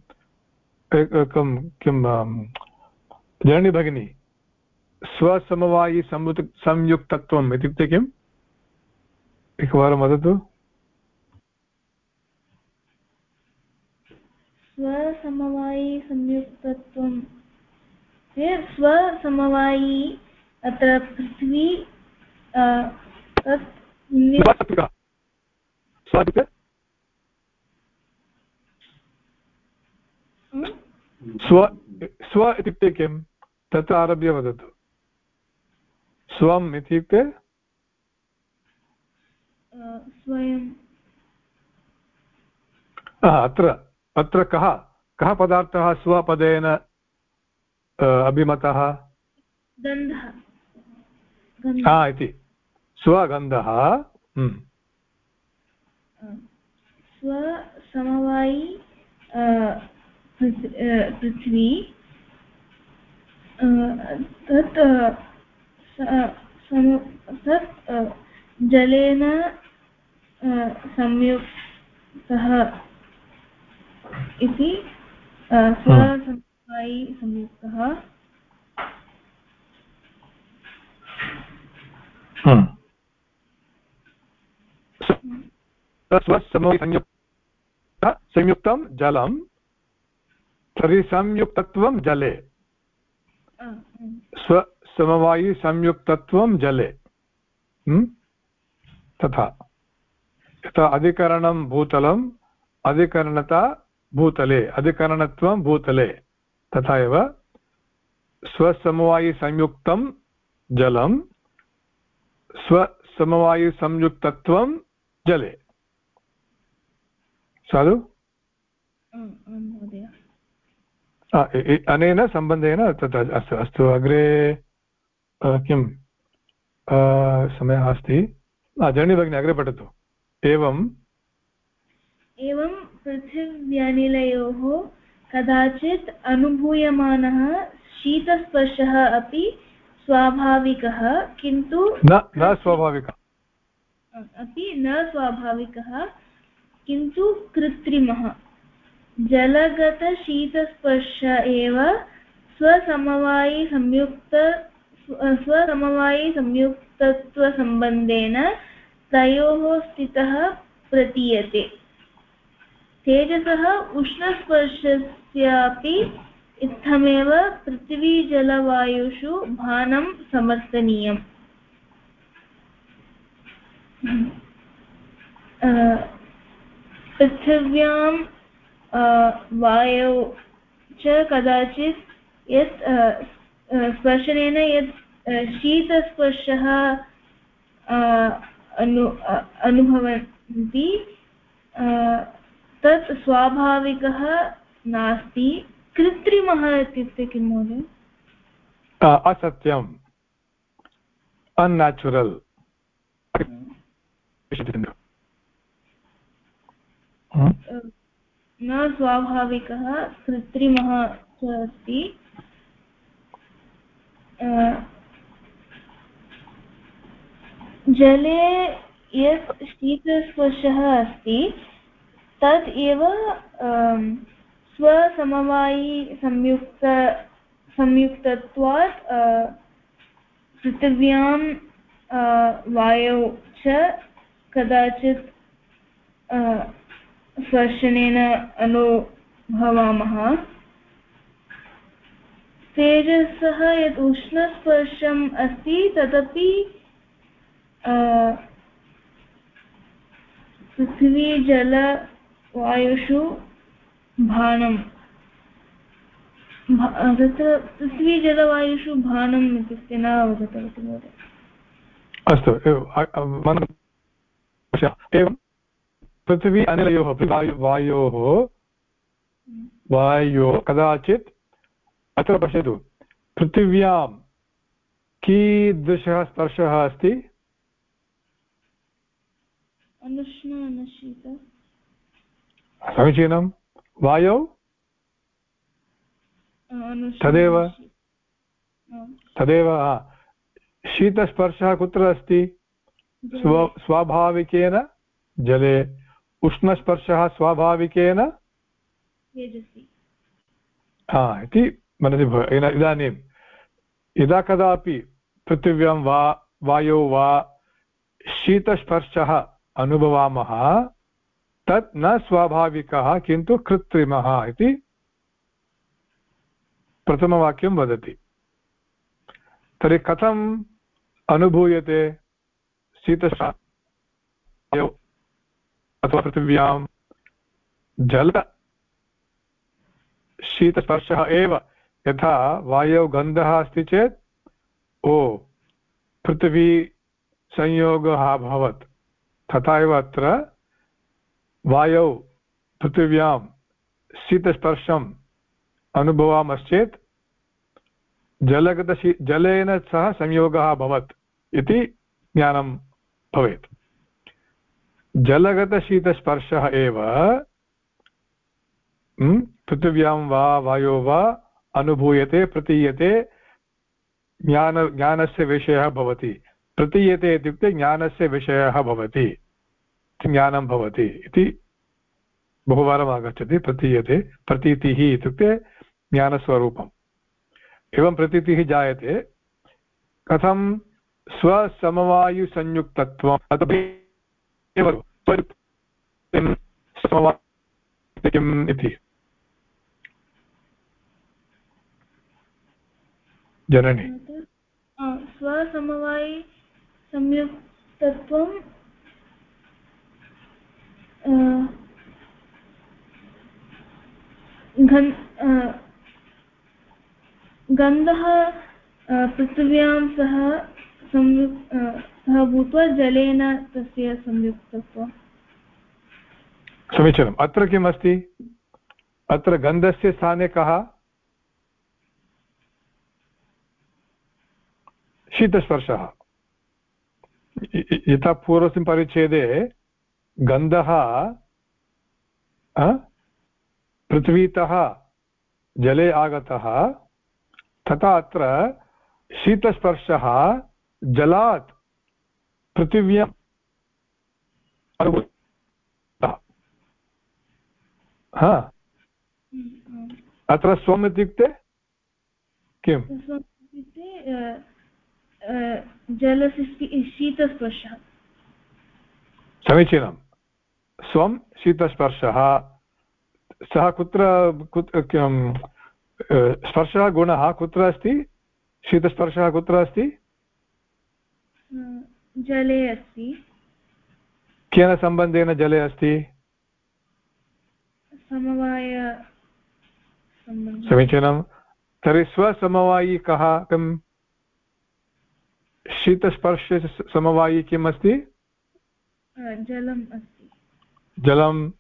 एकं किं जननी भगिनी स्वसमवायि संयुक्तत्वम् इत्युक्ते किम्? एकवारं वदतु। स्वसमवायि संयुक्तत्वं स्वसमवायि अत्र पृथ्वी स्व स्व इत्युक्ते किं? तत् आरभ्य वदतु। स्वम् इत्युक्ते? अत्र अत्र कः? कः पदार्थः स्वपदेन अभिमतः? हा इति। स्वगन्धः हम्म। स्वसमवायी पृथ्वी तत् तत् जलेन संयुक्तः इति स्वसमवायि संयुक्तः संयुक्तं जलं। तर्हि संयुक्तत्वं जले। स्वसमवायिसंयुक्तत्वं जले तथा। यथा अधिकरणं भूतलं अधिकरणता भूतले अधिकरणत्वं भूतले। तथा एव स्वसमवायिसंयुक्तं जलं स्वसमवायिसंयुक्तत्वं जले। साधु? अनेन सम्बन्धेन तत् अस्तु अस्तु अग्रे किं समयः अस्ति। जनि भगिनी अग्रे पठतु। एवम् एवं पृथिव्यनिलयोः कदाचित् अनुभूयमानः शीतस्पर्शः अपि स्वाभाविकः किन्तु न न स्वाभाविकः। अपि न स्वाभाविकः किन्तु कृत्रिमः। जलगतशीतस्पर्श एव स्वसमवायिसंयुक्त स्वसमवायिसंयुक्तत्वसम्बन्धेन तयोः स्थितः प्रतीयते। तेजसः उष्णस्पर्शस्यापि इत्थमेव पृथिवीजलवायुषु भानं समर्थनीयम्। पृथिव्यां वायौ च कदाचित् यत् स्पर्शनेन यत् शीतस्पर्शः अनु अनुभवन्ति तत् स्वाभाविकः नास्ति। कृत्रिमः इत्युक्ते किं महोदय? असत्यम्। अन्नाचुरल् न स्वाभाविकः कृत्रिमः च अस्ति जले यत् शीतस्पर्शः अस्ति तत् एव स्वसमवायी संयुक्त, संयुक्तत्वात् पृथिव्यां वायौ च कदाचित् स्पर्शनेन अनुभवामः। तेजसः यत् उष्णस्पर्शम् अस्ति, तदपि पृथिवीजलवायुषु भानं तत्र पृथ्वीजलवायुषु भानम् इत्युक्ते न अवगतवती महोदय। अस्तु एवं पृथिवी अनिलयोः वायोः वायोः कदाचित् अत्र पश्यतु। पृथिव्यां कीदृशः स्पर्शः अस्ति? समीचीनं। वायौ? तदेव। तदेव शीतस्पर्शः कुत्र अस्ति? स्व स्वाभाविकेन जले। उष्णस्पर्शः स्वाभाविकेन? हा इति मनसि इदानीं। यदा कदापि पृथिव्यां वा वायौ वा शीतस्पर्शः अनुभवामः तत् न स्वाभाविकः किन्तु कृत्रिमः इति प्रथमवाक्यं वदति। तर्हि कथम् अनुभूयते? शीतस्पर्श। अथवा पृथिव्यां जल शीतस्पर्शः एव। यथा वायौ गन्धः अस्ति चेत्, ओ पृथिवी संयोगः अभवत्। तथा एव अत्र वायौ पृथिव्यां शीतस्पर्शम् अनुभवामश्चेत्, जलगतशी जलेन सह संयोगः अभवत् इति ज्ञानं भवेत्। जलगतशीतस्पर्शः एव पृथिव्यां वा, वायो वा, अनुभूयते, प्रतीयते, ज्ञान, ज्ञानस्य विषयः भवति। प्रतीयते इत्युक्ते ज्ञानस्य विषयः भवति। ज्ञानं भवति इति बहुवारम् आगच्छति, प्रतीयते, प्रतीतिः इत्युक्ते ज्ञानस्वरूपम्। एवं प्रतीतिः जायते। कथं? स्वसमवायुसंयुक्तत्वं तदपि किम् इति। जननी। स्वसमवायि गन्धः पृथिव्यां सह संयुक् सः भूत्वा जलेन तस्य संयुक्तत्वम्। समीचीनम्। अत्र किम् अस्ति अत्र गन्धस्य स्थाने कः? शीतस्पर्शः। यथा पूर्वस्मिन् परिच्छेदे गन्धः पृथ्वीतः जले आगतः, तथा अत्र शीतस्पर्शः जलात् पृथिव्याम् हा? अत्र स्वम् इत्युक्ते किम्? शीतस्पर्शः। समीचीनं स्वं शीतस्पर्शः। सः कुत्र स्पर्शः गुणः कुत्र अस्ति? शीतस्पर्शः कुत्र अस्ति? जले अस्ति। केन सम्बन्धेन जले अस्ति? समवाय समीचीनं तर्हि स्वसमवायी कः? किम् शीतस्पर्श समवायी किम् अस्ति? जलम् अस्ति। जलम्।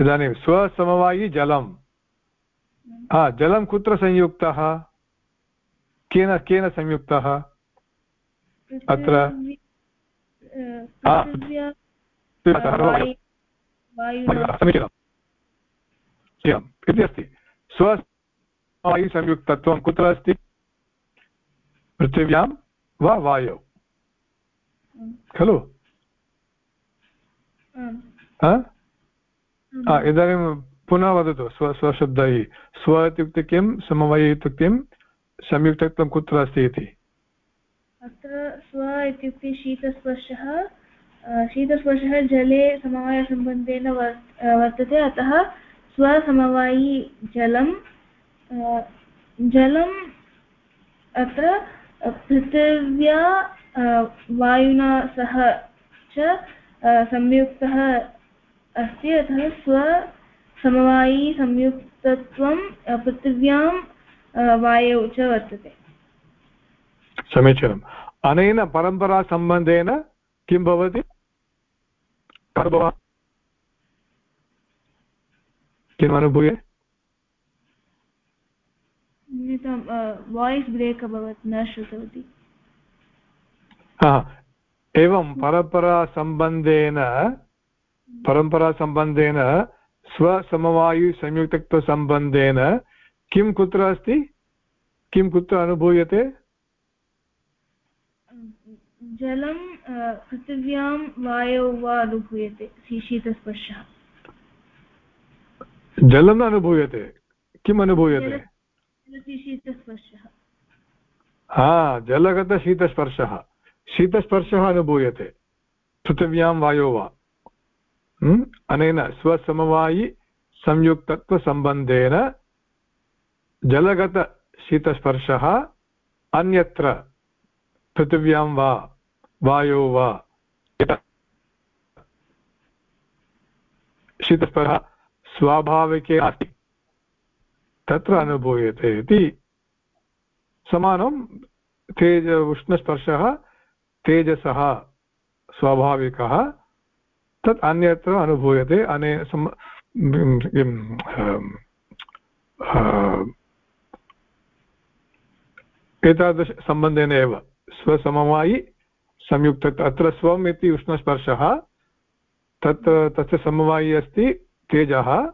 इदानीं स्वसमवायी जलं हा जलं कुत्र संयुक्तः? केन केन संयुक्तः? अत्र। समीचीनम् इति अस्ति स्ववायुसंयुक्तत्वं कुत्र अस्ति पृथिव्यां वा वायौ खलु इदानीं पुनः वदतु स्व स्वशब्दैः स्व इत्युक्ते किं समवायि इत्युक्ते संयुक्तत्वं कुत्र अस्ति इति अत्र स्व इत्युक्ते शीतस्पर्शः शीतस्पर्शः जले समवायसम्बन्धेन वर्तते, अतः स्वसमवायी जलं जलम् अत्र पृथिव्या वायुना सह च संयुक्तः अस्ति, अतः स्वसमवायी संयुक्तत्वं पृथिव्यां वायौ च वर्तते। समीचीनम्। अनेन परम्परासम्बन्धेन किं भवति? किम् अनुभूय वाय्स् ब्रेक् अभवत् न श्रुतवती। एवं परम्परासम्बन्धेन परम्परासम्बन्धेन स्वसमवायुसंयुक्तत्वसम्बन्धेन किं कुत्र अस्ति? किं कुत्र अनुभूयते? जलं पृथिव्यां वायौ वा अनुभूयते शीतस्पर्शः जलं न अनुभूयते किम् अनुभूयते? हा जलगतशीतस्पर्शः। शीतस्पर्शः अनुभूयते पृथिव्यां वायो वा। अनेन स्वसमवायि संयुक्तत्वसम्बन्धेन जलगतशीतस्पर्शः अन्यत्र पृथिव्यां वा। वायो वा। शीतस्पर्शः स्वाभाविके अस्ति। तत्र अनुभूयते इति समानं तेज उष्णस्पर्शः, तेजसः स्वाभाविकः। तत् अन्यत्र अनुभूयते, अने एतादृशसम्बन्धेन एव। स्वसमवायि संयुक्त अत्र स्वम् इति उष्णस्पर्शः, तत्, तस्य समवायि अस्ति तेजः।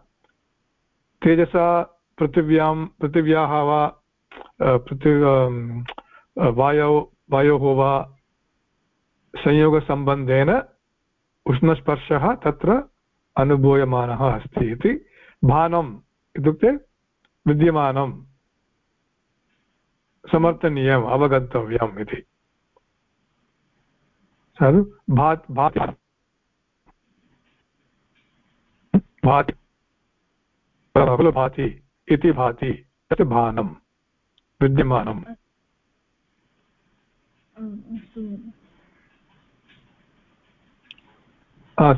तेजसा पृथिव्यां, पृथिव्याः वा पृथि वायौ, वायोः वा संयोगसम्बन्धेन उष्णस्पर्शः तत्र अनुभूयमानः अस्ति इति। भानम् इत्युक्ते विद्यमानं, समर्थनीयम्, अवगन्तव्यम् इति। साधु भात् भात्। भाति। खलु भाति इति भाति तत् भानं विद्यमानम्।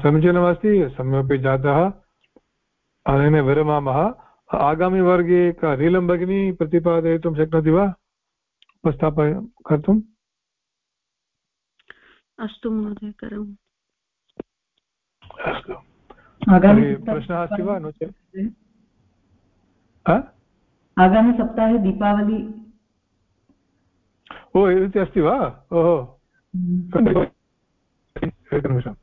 समीचीनमस्ति सम्यक् जातः। अनेन विरमामः। आगामिवर्गे नीलं भगिनी प्रतिपादयितुं शक्नोति वा? उपस्थापय कर्तुम् अस्तु महोदय करोमि। अस्तु। प्रश्नः अस्ति वा? नो चेत्। आगामिसप्ताहे दीपावली। ओ इति अस्ति वा? ओहो। एकनिमिषम्।